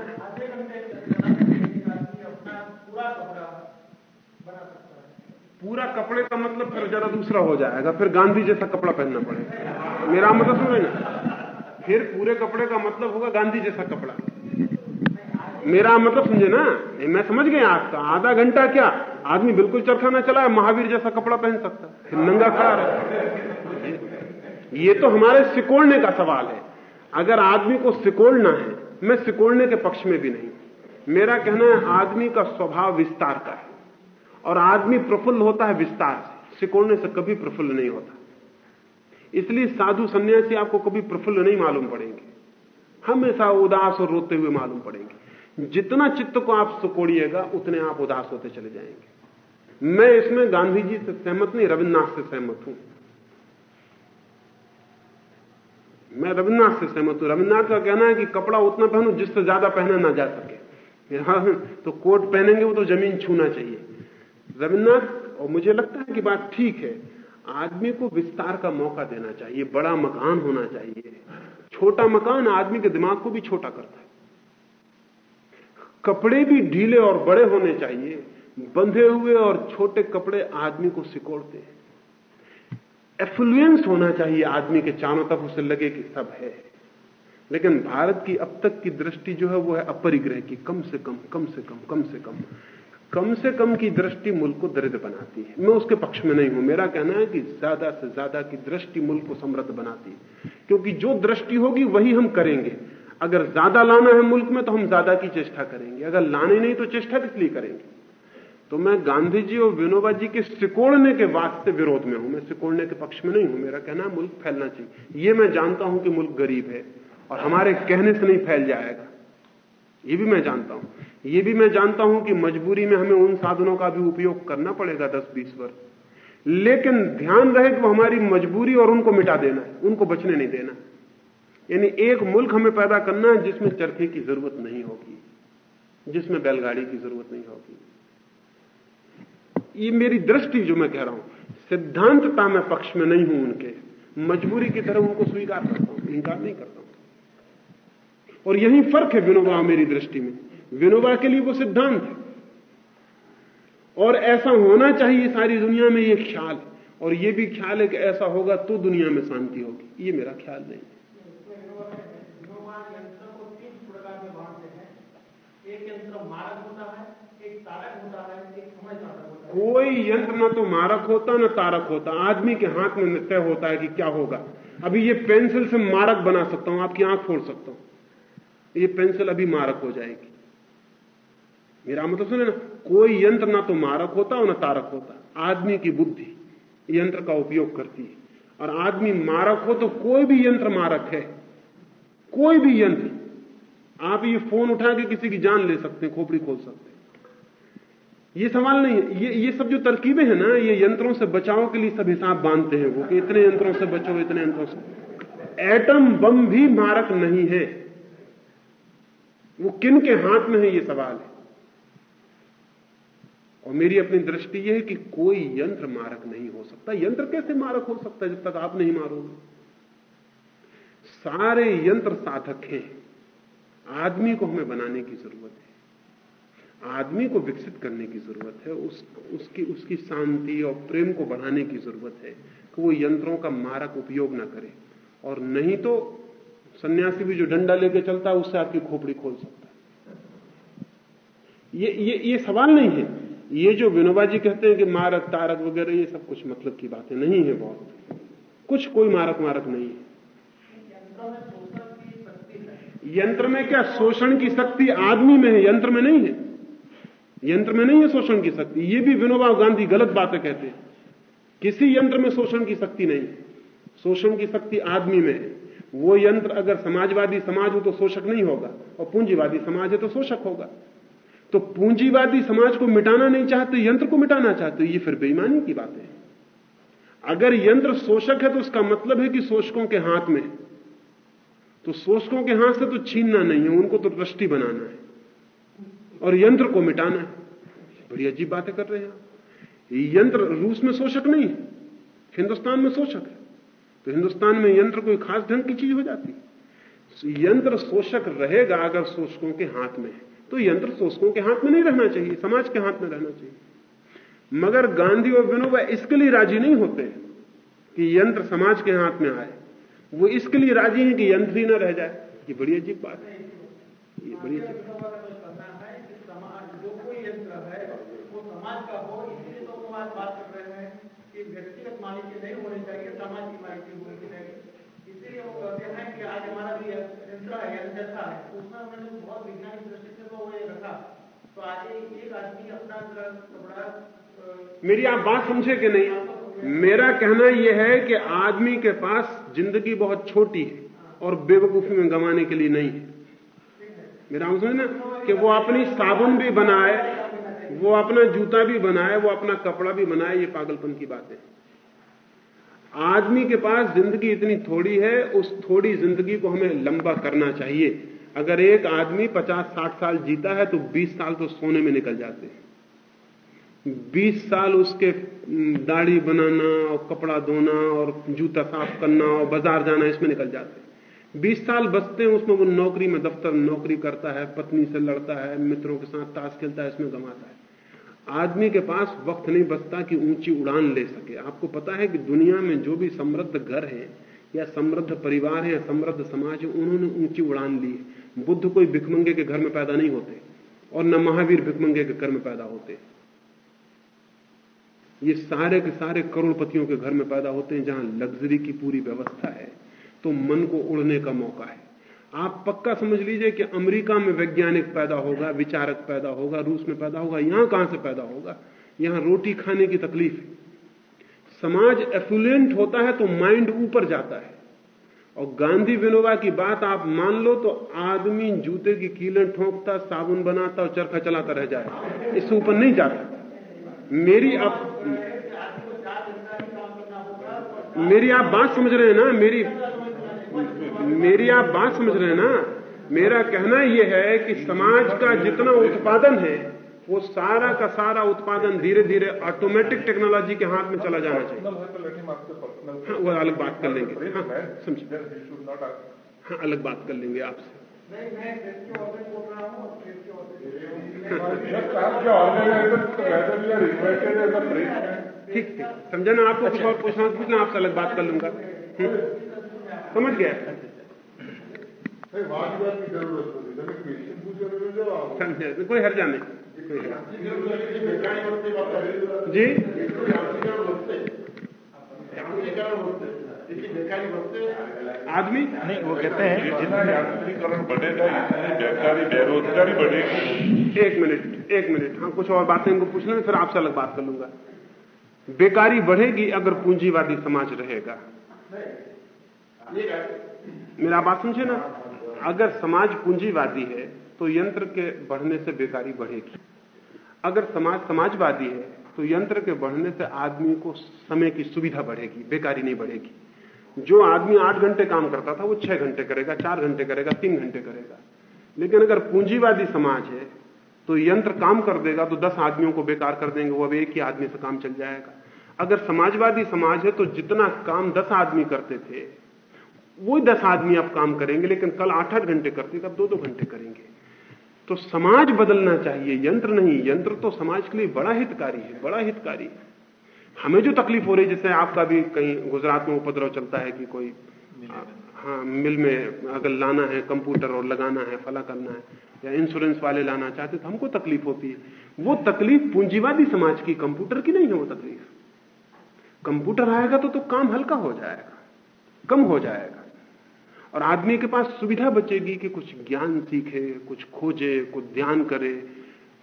पूरा कपड़ा है का मतलब फिर जरा दूसरा हो जाएगा, फिर गांधी जैसा कपड़ा पहनना पड़ेगा। मेरा मतलब समझ ना? फिर पूरे कपड़े का मतलब होगा गांधी जैसा कपड़ा। मेरा मतलब समझे ना? मैं समझ गया आपका। आधा घंटा क्या? आदमी बिल्कुल चरखा ना चलाए महावीर जैसा कपड़ा पहन सकता फिर नंगा खड़ा रहे। ये तो हमारे सिकोड़ने का सवाल है। अगर आदमी को सिकोड़ना है, मैं सिकोड़ने के पक्ष में भी नहीं। मेरा कहना है, आदमी का स्वभाव विस्तार का है। और आदमी प्रफुल्ल होता है विस्तार से। सिकोड़ने से कभी प्रफुल्ल नहीं होता। इसलिए साधु सन्यासी आपको कभी प्रफुल्ल नहीं मालूम पड़ेंगे। हमेशा उदास और रोते हुए मालूम पड़ेंगे। जितना चित्त को आप सुकोड़िएगा, उतने आप उदास होते चले जाएँगे। मैं इसमें गांधी जी से सहमत नहीं, रविन्द्रनाथ से सहमत हूँ। मैं रविन्द्रनाथ से सहमत हूँ। रविन्द्रनाथ का कहना है कि कपड़ा उतना पहनो जिससे ज़्यादा पहना ना जा सके। हाँ तो कोट पहनेंगे, वो तो ज़मीन छूना चाहिए। रविन्द्रनाथ, और मुझे लगता है कि बात ठीक है, आदमी को विस्तार का मौका देना चाहिए, बड़ा मकान होना चाहिए। छोटा मकान आदमी के दिमाग को भी छोटा करता है। कपड़े भी ढीले और बड़े होने चाहिए, बंधे हुए और छोटे कपड़े आदमी को सिकोड़ते हैं। एफ्लुएंस होना चाहिए आदमी के चारों तरफ़, उसे लगे कि सब है। लेकिन भारत की अब तक की दृष्टि जो है, वो है अपरिग्रह की। कम से कम कम से कम कम से कम। कम से कम की दृष्टि मुल्क को दरिद्र बनाती है। मैं उसके पक्ष में नहीं हूँ। मेरा कहना है कि ज़्यादा से ज़्यादा की दृष्टि मुल्क को समृद्ध बनाती है। क्योंकि जो दृष्टि होगी, वही हम करेंगे। अगर ज़्यादा लाना है मुल्क में तो हम ज़्यादा की चेष्टा करेंगे। अगर लाने नहीं तो चेष्टा किस लिए करेंगे? तो मैं गांधी जी और विनोबा जी के सिकोड़ने के वास्ते विरोध में हूँ। मैं सिकोड़ने के पक्ष में नहीं हूँ। मेरा कहना मुल्क फैलना चाहिए। ये मैं जानता हूँ कि मुल्क गरीब है और हमारे कहने से नहीं फैल जाएगा। ये भी मैं जानता हूँ। ये भी मैं जानता हूँ कि मजबूरी में हमें उन साधनों का भी उपयोग करना पड़ेगा दस बीस वर्ष। लेकिन ध्यान रहे कि वो हमारी मजबूरी और उनको मिटा देना है। उनको बचने नहीं देना। यानी एक मुल्क हमें पैदा करना है जिसमें चरखे की ज़रूरत नहीं होगी, जिसमें बैलगाड़ी की ज़रूरत नहीं होगी। ये मेरी दृष्टि जो मैं कह रहा हूँ। सिद्धांतता में पक्ष में नहीं हूँ उनके। मजबूरी की तरह उनको स्वीकार करता हूँ इंकार नहीं करता हूँ। और यही फ़र्क है विनोबा मेरी दृष्टि में। विनोबा के लिए वो सिद्धांत है। और ऐसा होना चाहिए सारी दुनिया में, ये ख्याल है। और ये भी ख्याल है कि ऐसा होगा तो दुनिया में शांति होगी। ये मेरा ख्याल नहीं एक यंत्र मारक होता है, एक तारक होता है, एक है। कोई यंत्र ना तो मारक होता, ना तारक होता। आदमी के हाथ में तय होता है कि क्या होगा। अभी ये पेंसिल से मारक बना सकता हूँ, आपकी आँख फोड़ सकता हूँ। ये पेंसिल अभी मारक हो जाएगी। मेरा मतलब सुने ना, कोई यंत्र ना तो मारक होता और ना तारक होता। आदमी की बुद्धि यंत्र का उपयोग करती है। और आदमी मारक हो तो कोई भी यंत्र मारक है। कोई भी यंत्र। आप ये फ़ोन उठा के किसी की जान ले सकते हैं, खोपड़ी खोल सकते हैं। ये सवाल नहीं है। ये ये सब जो तरकीबें हैं ना, ये यंत्रों से बचाव के लिए सब हिसाब बांधते हैं वो, कि इतने यंत्रों से बचो, इतने यंत्रों से। एटम बम भी मारक नहीं है। वो किन के हाथ में है ये सवाल है? और मेरी अपनी दृष्टि यह है कि कोई यंत्र मारक नहीं हो सकता। यंत्र कैसे मारक हो सकता है जब तक आप नहीं मारोगे? सारे यंत्र साधक हैं। आदमी को हमें बनाने की ज़रूरत है। आदमी को विकसित करने की ज़रूरत है उस, उसकी उसकी शांति और प्रेम को बढ़ाने की ज़रूरत है कि वो यंत्रों का मारक उपयोग ना करे। और नहीं तो सन्यासी भी जो डंडा लेके चलता है उससे आपकी खोपड़ी खोल सकता है। ये ये ये सवाल नहीं है। ये जो विनोबा जी कहते हैं कि मारक तारक वगैरह ये सब कुछ मतलब की बातें नहीं है बहुत। कुछ कोई मारक मारक नहीं है। यंत्र में क्या शोषण की शक्ति आदमी में है यंत्र में नहीं है। यंत्र में नहीं है शोषण की शक्ति। ये भी विनोबा गांधी गलत बातें कहते हैं। किसी यंत्र में शोषण की शक्ति नहीं। शोषण की शक्ति आदमी में है। वो यंत्र अगर समाजवादी समाज हो तो शोषक नहीं होगा। और पूंजीवादी समाज है तो शोषक होगा। तो पूंजीवादी समाज को मिटाना नहीं चाहते, यंत्र को मिटाना चाहते ये फिर बेईमानी की बात है। अगर यंत्र शोषक है तो उसका मतलब है कि शोषकों के हाथ में तो शोषकों के हाथ से तो छीनना नहीं है, उनको तो दृष्टि बनाना है। और यंत्र को मिटाना है। बड़ी अजीब बातें कर रहे हैं यंत्र रूस में शोषक नहीं है, हिंदुस्तान में शोषक है। तो हिंदुस्तान में यंत्र कोई खास ढंग की चीज़ हो जाती यंत्र शोषक रहेगा अगर शोषकों के हाथ में तो यंत्र शोषकों के हाथ में नहीं रहना चाहिए, समाज के हाथ में रहना चाहिए। मगर गांधी और विनोबा इसके लिए राज़ी नहीं होते कि यंत्र समाज के हाथ में आए। वो इसके लिए राज़ी हैं कि यंत्र ही न रह जाए। ये बड़ी अजीब बात है। ये बड़ी अजीब जो कोई यंत्र है वो समाज का हो इसलिए तो हम आज बात कर रहे हैं कि व्यक्तिगत मालिकी नहीं होनी चाहिए समाज की मालिकी होनी चाहिए। इसीलिए वो कहते हैं कि आज हमारा भी यंत्र है जैसा है उसमें उन्होंने बहुत वैज्ञानिक दृष्टि से वो ये रखा। तो आज एक आदमी अपना कपड़ा मेरी आप बात समझे कि नहीं? मेरा कहना यह है कि आदमी के पास ज़िंदगी बहुत छोटी है और बेवकूफ़ी में गंवाने के लिए नहीं है। मेरा समझ ना, कि वो अपनी साबुन भी बनाए, वो अपना जूता भी बनाए, वो अपना कपड़ा भी बनाए, ये पागलपन की बात है। आदमी के पास ज़िंदगी इतनी थोड़ी है, उस थोड़ी ज़िंदगी को हमें लंबा करना चाहिए। अगर एक आदमी 50-60 साल जीता है तो 20 साल तो सोने में निकल जाते हैं। 20 साल उसके दाढ़ी बनाना और कपड़ा धोना और जूता साफ़ करना और बाज़ार जाना, इसमें निकल जाते हैं। 20 साल बचते हैं, उसमें वो नौकरी में दफ्तर नौकरी करता है, पत्नी से लड़ता है, मित्रों के साथ ताश खेलता है, इसमें गंवाता है। आदमी के पास वक्त नहीं बचता कि ऊँची उड़ान ले सके। आपको पता है कि दुनिया में जो भी समृद्ध घर है, या समृद्ध परिवार है समृद्ध समाज है, उन्होंने ऊँची उड़ान ली है। बुद्ध कोई भिकमंगे के घर में पैदा नहीं होते, और न महावीर भिकमंगे के घर में पैदा होते। ये सारे के सारे करोड़पतियों के घर में पैदा होते हैं, जहाँ लग्जरी की पूरी व्यवस्था है। तो मन को उड़ने का मौका है। आप पक्का समझ लीजिए कि अमेरिका में वैज्ञानिक पैदा होगा, विचारक पैदा होगा, रूस में पैदा होगा, यहाँ कहाँ से पैदा होगा? यहाँ रोटी खाने की तकलीफ़ है। समाज एफुलेंट होता है तो माइंड ऊपर जाता है। और गांधी विनोबा की बात आप मान लो तो आदमी जूते की कीलें ठोंकता, साबुन बनाता और चरखा चलाता रह जाए। इससे ऊपर नहीं जाता मेरी आप मेरी आप बात समझ रहे हैं ना? मेरी मेरी आप बात समझ रहे हैं ना? मेरा कहना यह है कि समाज का जितना उत्पादन है वो सारा का सारा उत्पादन धीरे धीरे ऑटोमेटिक टेक्नोलॉजी के हाथ में चला जाना चाहिए। हाँ वो अलग बात कर लेंगे। हाँ समझिए हाँ अलग बात कर लेंगे आपसे। ठीक ठीक। समझा ना आपको कुछ और पूछना पूछना आपसे अलग बात कर लूँगा। समझ गया? समझे? कोई हर्जा नहीं। जी? आदमी? नहीं वो कहते हैं यांत्रिकरण बढ़ेगा बेकारी बेरोजगारी बढ़ेगी। एक मिनट एक मिनट। हाँ कुछ और बातें इनको पूछ लें फिर आपसे अलग बात कर लूँगा। बेकारी बढ़ेगी अगर पूंजीवादी समाज रहेगा। मेरा बात समझे ना। अगर समाज पूंजीवादी है तो यंत्र के बढ़ने से बेकारी बढ़ेगी। अगर समाज समाजवादी है तो यंत्र के बढ़ने से आदमी को समय की सुविधा बढ़ेगी, बेकारी नहीं बढ़ेगी। जो आदमी आठ घंटे काम करता था, वो छह घंटे करेगा, चार घंटे करेगा, तीन घंटे करेगा। लेकिन अगर पूंजीवादी समाज है तो यंत्र काम कर देगा तो दस आदमियों को बेकार कर देंगे, वो अब एक ही आदमी से काम चल जाएगा। अगर समाजवादी समाज है तो जितना काम दस आदमी करते थे वही दस आदमी अब काम करेंगे लेकिन कल आठ आठ घंटे करते थे अब दो दो घंटे करेंगे। तो समाज बदलना चाहिए यंत्र नहीं यंत्र तो समाज के लिए बड़ा हितकारी है बड़ा हितकारी है। हमें जो तकलीफ़ हो रही है जैसे आपका भी कहीं गुजरात में उपद्रव चलता है कि कोई हाँ मिल में अगर लाना है कंप्यूटर और लगाना है फला करना है या इंश्योरेंस वाले लाना चाहते तो हमको तकलीफ़ होती है। वो तकलीफ़ पूंजीवादी समाज की कंप्यूटर की नहीं है वो तकलीफ़। कंप्यूटर आएगा तो तो काम हल्का हो जाएगा कम हो जाएगा। और आदमी के पास सुविधा बचेगी कि कुछ ज्ञान सीखे, कुछ खोजे, कुछ ध्यान करे,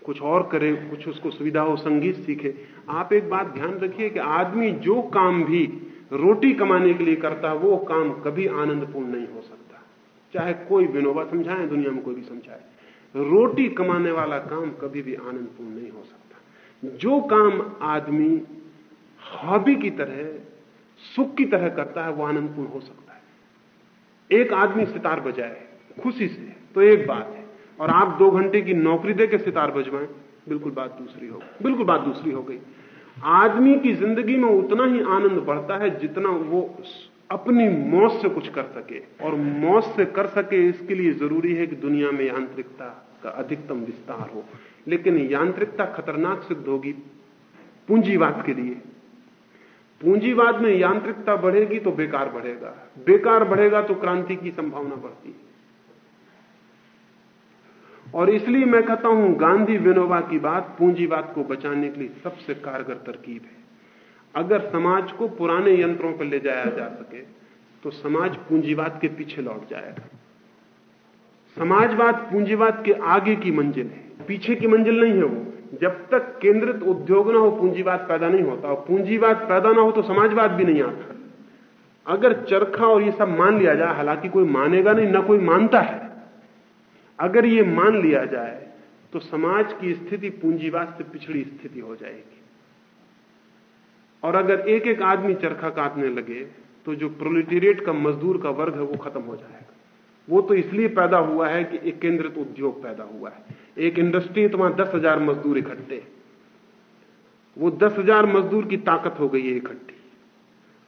कुछ और करे, कुछ उसको सुविधा हो, संगीत सीखे। आप एक बात ध्यान रखिए कि आदमी जो काम भी रोटी कमाने के लिए करता है वो काम कभी आनंदपूर्ण नहीं हो सकता। चाहे कोई विनोबा समझाए, दुनिया में कोई भी समझाए। रोटी कमाने वाला काम कभी भी आनंदपूर्ण नहीं हो सकता। जो काम आदमी हॉबी की तरह, सुख की तरह करता है, वो आनंदपूर्ण हो सकता एक आदमी सितार बजाए, खुशी से तो एक बात है। और आप दो घंटे की नौकरी दे के सितार बजवाएँ, बिल्कुल बात दूसरी हो बिल्कुल बात दूसरी हो गई। आदमी की ज़िंदगी में उतना ही आनंद बढ़ता है जितना वो अपनी मौत से कुछ कर सके, और मौत से कर सके इसके लिए ज़रूरी है कि दुनिया में यांत्रिकता का अधिकतम विस्तार हो। लेकिन यांत्रिकता खतरनाक सिद्ध होगी, पूंजीवाद के लिए। पूंजीवाद में यांत्रिकता बढ़ेगी तो बेकार बढ़ेगा। बेकार बढ़ेगा तो क्रांति की संभावना बढ़ती है। और इसलिए मैं कहता हूँ, गांधी विनोबा की बात पूंजीवाद को बचाने के लिए सबसे कारगर तरकीब है। अगर समाज को पुराने यंत्रों पर ले जाया जा सके तो समाज पूंजीवाद के पीछे लौट जाएगा। समाजवाद पूंजीवाद के आगे की मंजिल है। पीछे की मंजिल नहीं है वो। जब तक केंद्रित उद्योग ना हो, पूंजीवाद पैदा नहीं होता। और पूंजीवाद पैदा ना हो तो समाजवाद भी नहीं आता। अगर चरखा और ये सब मान लिया जाए, हालाँकि कोई मानेगा नहीं, ना कोई मानता है। अगर ये मान लिया जाए तो समाज की स्थिति, पूंजीवाद से पिछड़ी स्थिति हो जाएगी। और अगर एक एक आदमी चरखा काटने लगे तो जो प्रोलिटेरिएट का मजदूर का वर्ग है, वो खत्म हो जाएगा। वो तो इसलिए पैदा हुआ है कि एक केंद्रित उद्योग पैदा हुआ है। एक इंडस्ट्री है तो वहाँ दस हज़ार मजदूर इकट्ठे। वो दस हज़ार मजदूर की ताकत हो गई है इकट्ठी।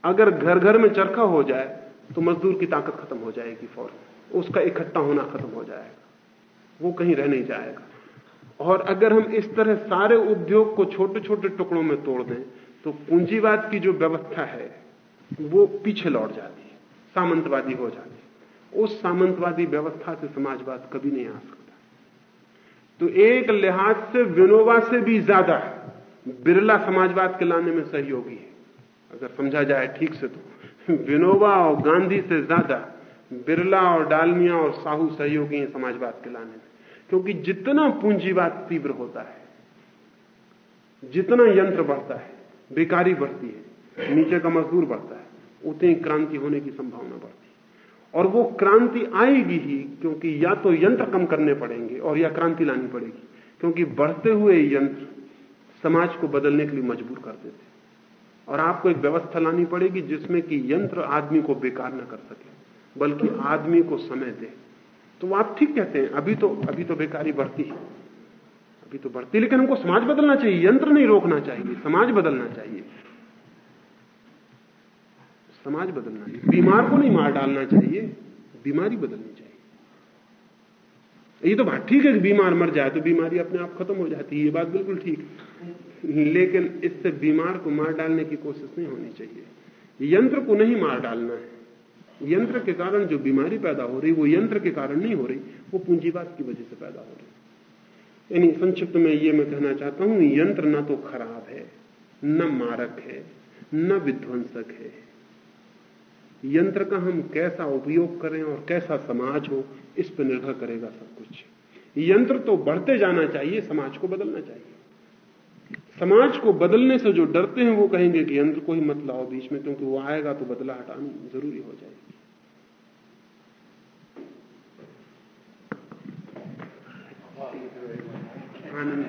अगर घर घर में चरखा हो जाए तो मजदूर की ताकत खत्म हो जाएगी फ़ौरन। उसका इकट्ठा होना खत्म हो जाएगा। वो कहीं रह नहीं जाएगा। और अगर हम इस तरह सारे उद्योग को छोटे छोटे टुकड़ों में तोड़ दें तो पूंजीवाद की जो व्यवस्था है, वो पीछे लौट जाती है। सामंतवादी हो जाती है। उस सामंतवादी व्यवस्था से समाजवाद कभी नहीं आ सकता। तो एक लिहाज से विनोबा से भी ज़्यादा बिरला समाजवाद के लाने में सहयोगी है। अगर समझा जाए ठीक से तो। विनोबा और गांधी से ज़्यादा बिरला और डालमिया और साहू सहयोगी हैं समाजवाद के लाने में। क्योंकि जितना पूंजीवाद तीव्र होता है, जितना यंत्र बढ़ता है, बेकारी बढ़ती है, नीचे का मजदूर बढ़ता है, उतनी क्रांति होने की संभावना बढ़ती है। और वो क्रांति आएगी ही, क्योंकि या तो यंत्र कम करने पड़ेंगे और या क्रांति लानी पड़ेगी, क्योंकि बढ़ते हुए यंत्र समाज को बदलने के लिए मजबूर कर देते और आपको एक व्यवस्था लानी पड़ेगी जिसमें कि यंत्र आदमी को बेकार न कर सके, बल्कि आदमी को समय दे। तो आप ठीक कहते हैं, अभी तो अभी तो बेकारी बढ़ती है। अभी तो बढ़ती लेकिन हमको समाज बदलना चाहिए, यंत्र नहीं रोकना चाहिए, समाज बदलना चाहिए। समाज बदलना चाहिए। बीमार को नहीं मार डालना चाहिए, बीमारी बदलनी चाहिए। ये तो बात ठीक है कि बीमार मर जाए तो बीमारी अपने आप खत्म हो जाती है, ये बात बिल्कुल ठीक। लेकिन इससे बीमार को मार डालने की कोशिश नहीं होनी चाहिए। यंत्र को नहीं मार डालना है। यंत्र के कारण जो बीमारी पैदा हो रही, वो यंत्र के कारण नहीं हो रही, वो पूंजीवाद की वजह से पैदा हो रही। यानी संक्षिप्त में ये मैं कहना चाहता हूँ, यंत्र ना तो खराब है, न मारक है, न विध्वंसक है। यंत्र का हम कैसा उपयोग करें और कैसा समाज हो, इस पर निर्भर करेगा सब कुछ। यंत्र तो बढ़ते जाना चाहिए, समाज को बदलना चाहिए। समाज को बदलने से जो डरते हैं वो कहेंगे कि यंत्र को ही मत लाओ बीच में, क्योंकि वो आएगा तो बदला हटानी ज़रूरी हो जाएगी। आनंद।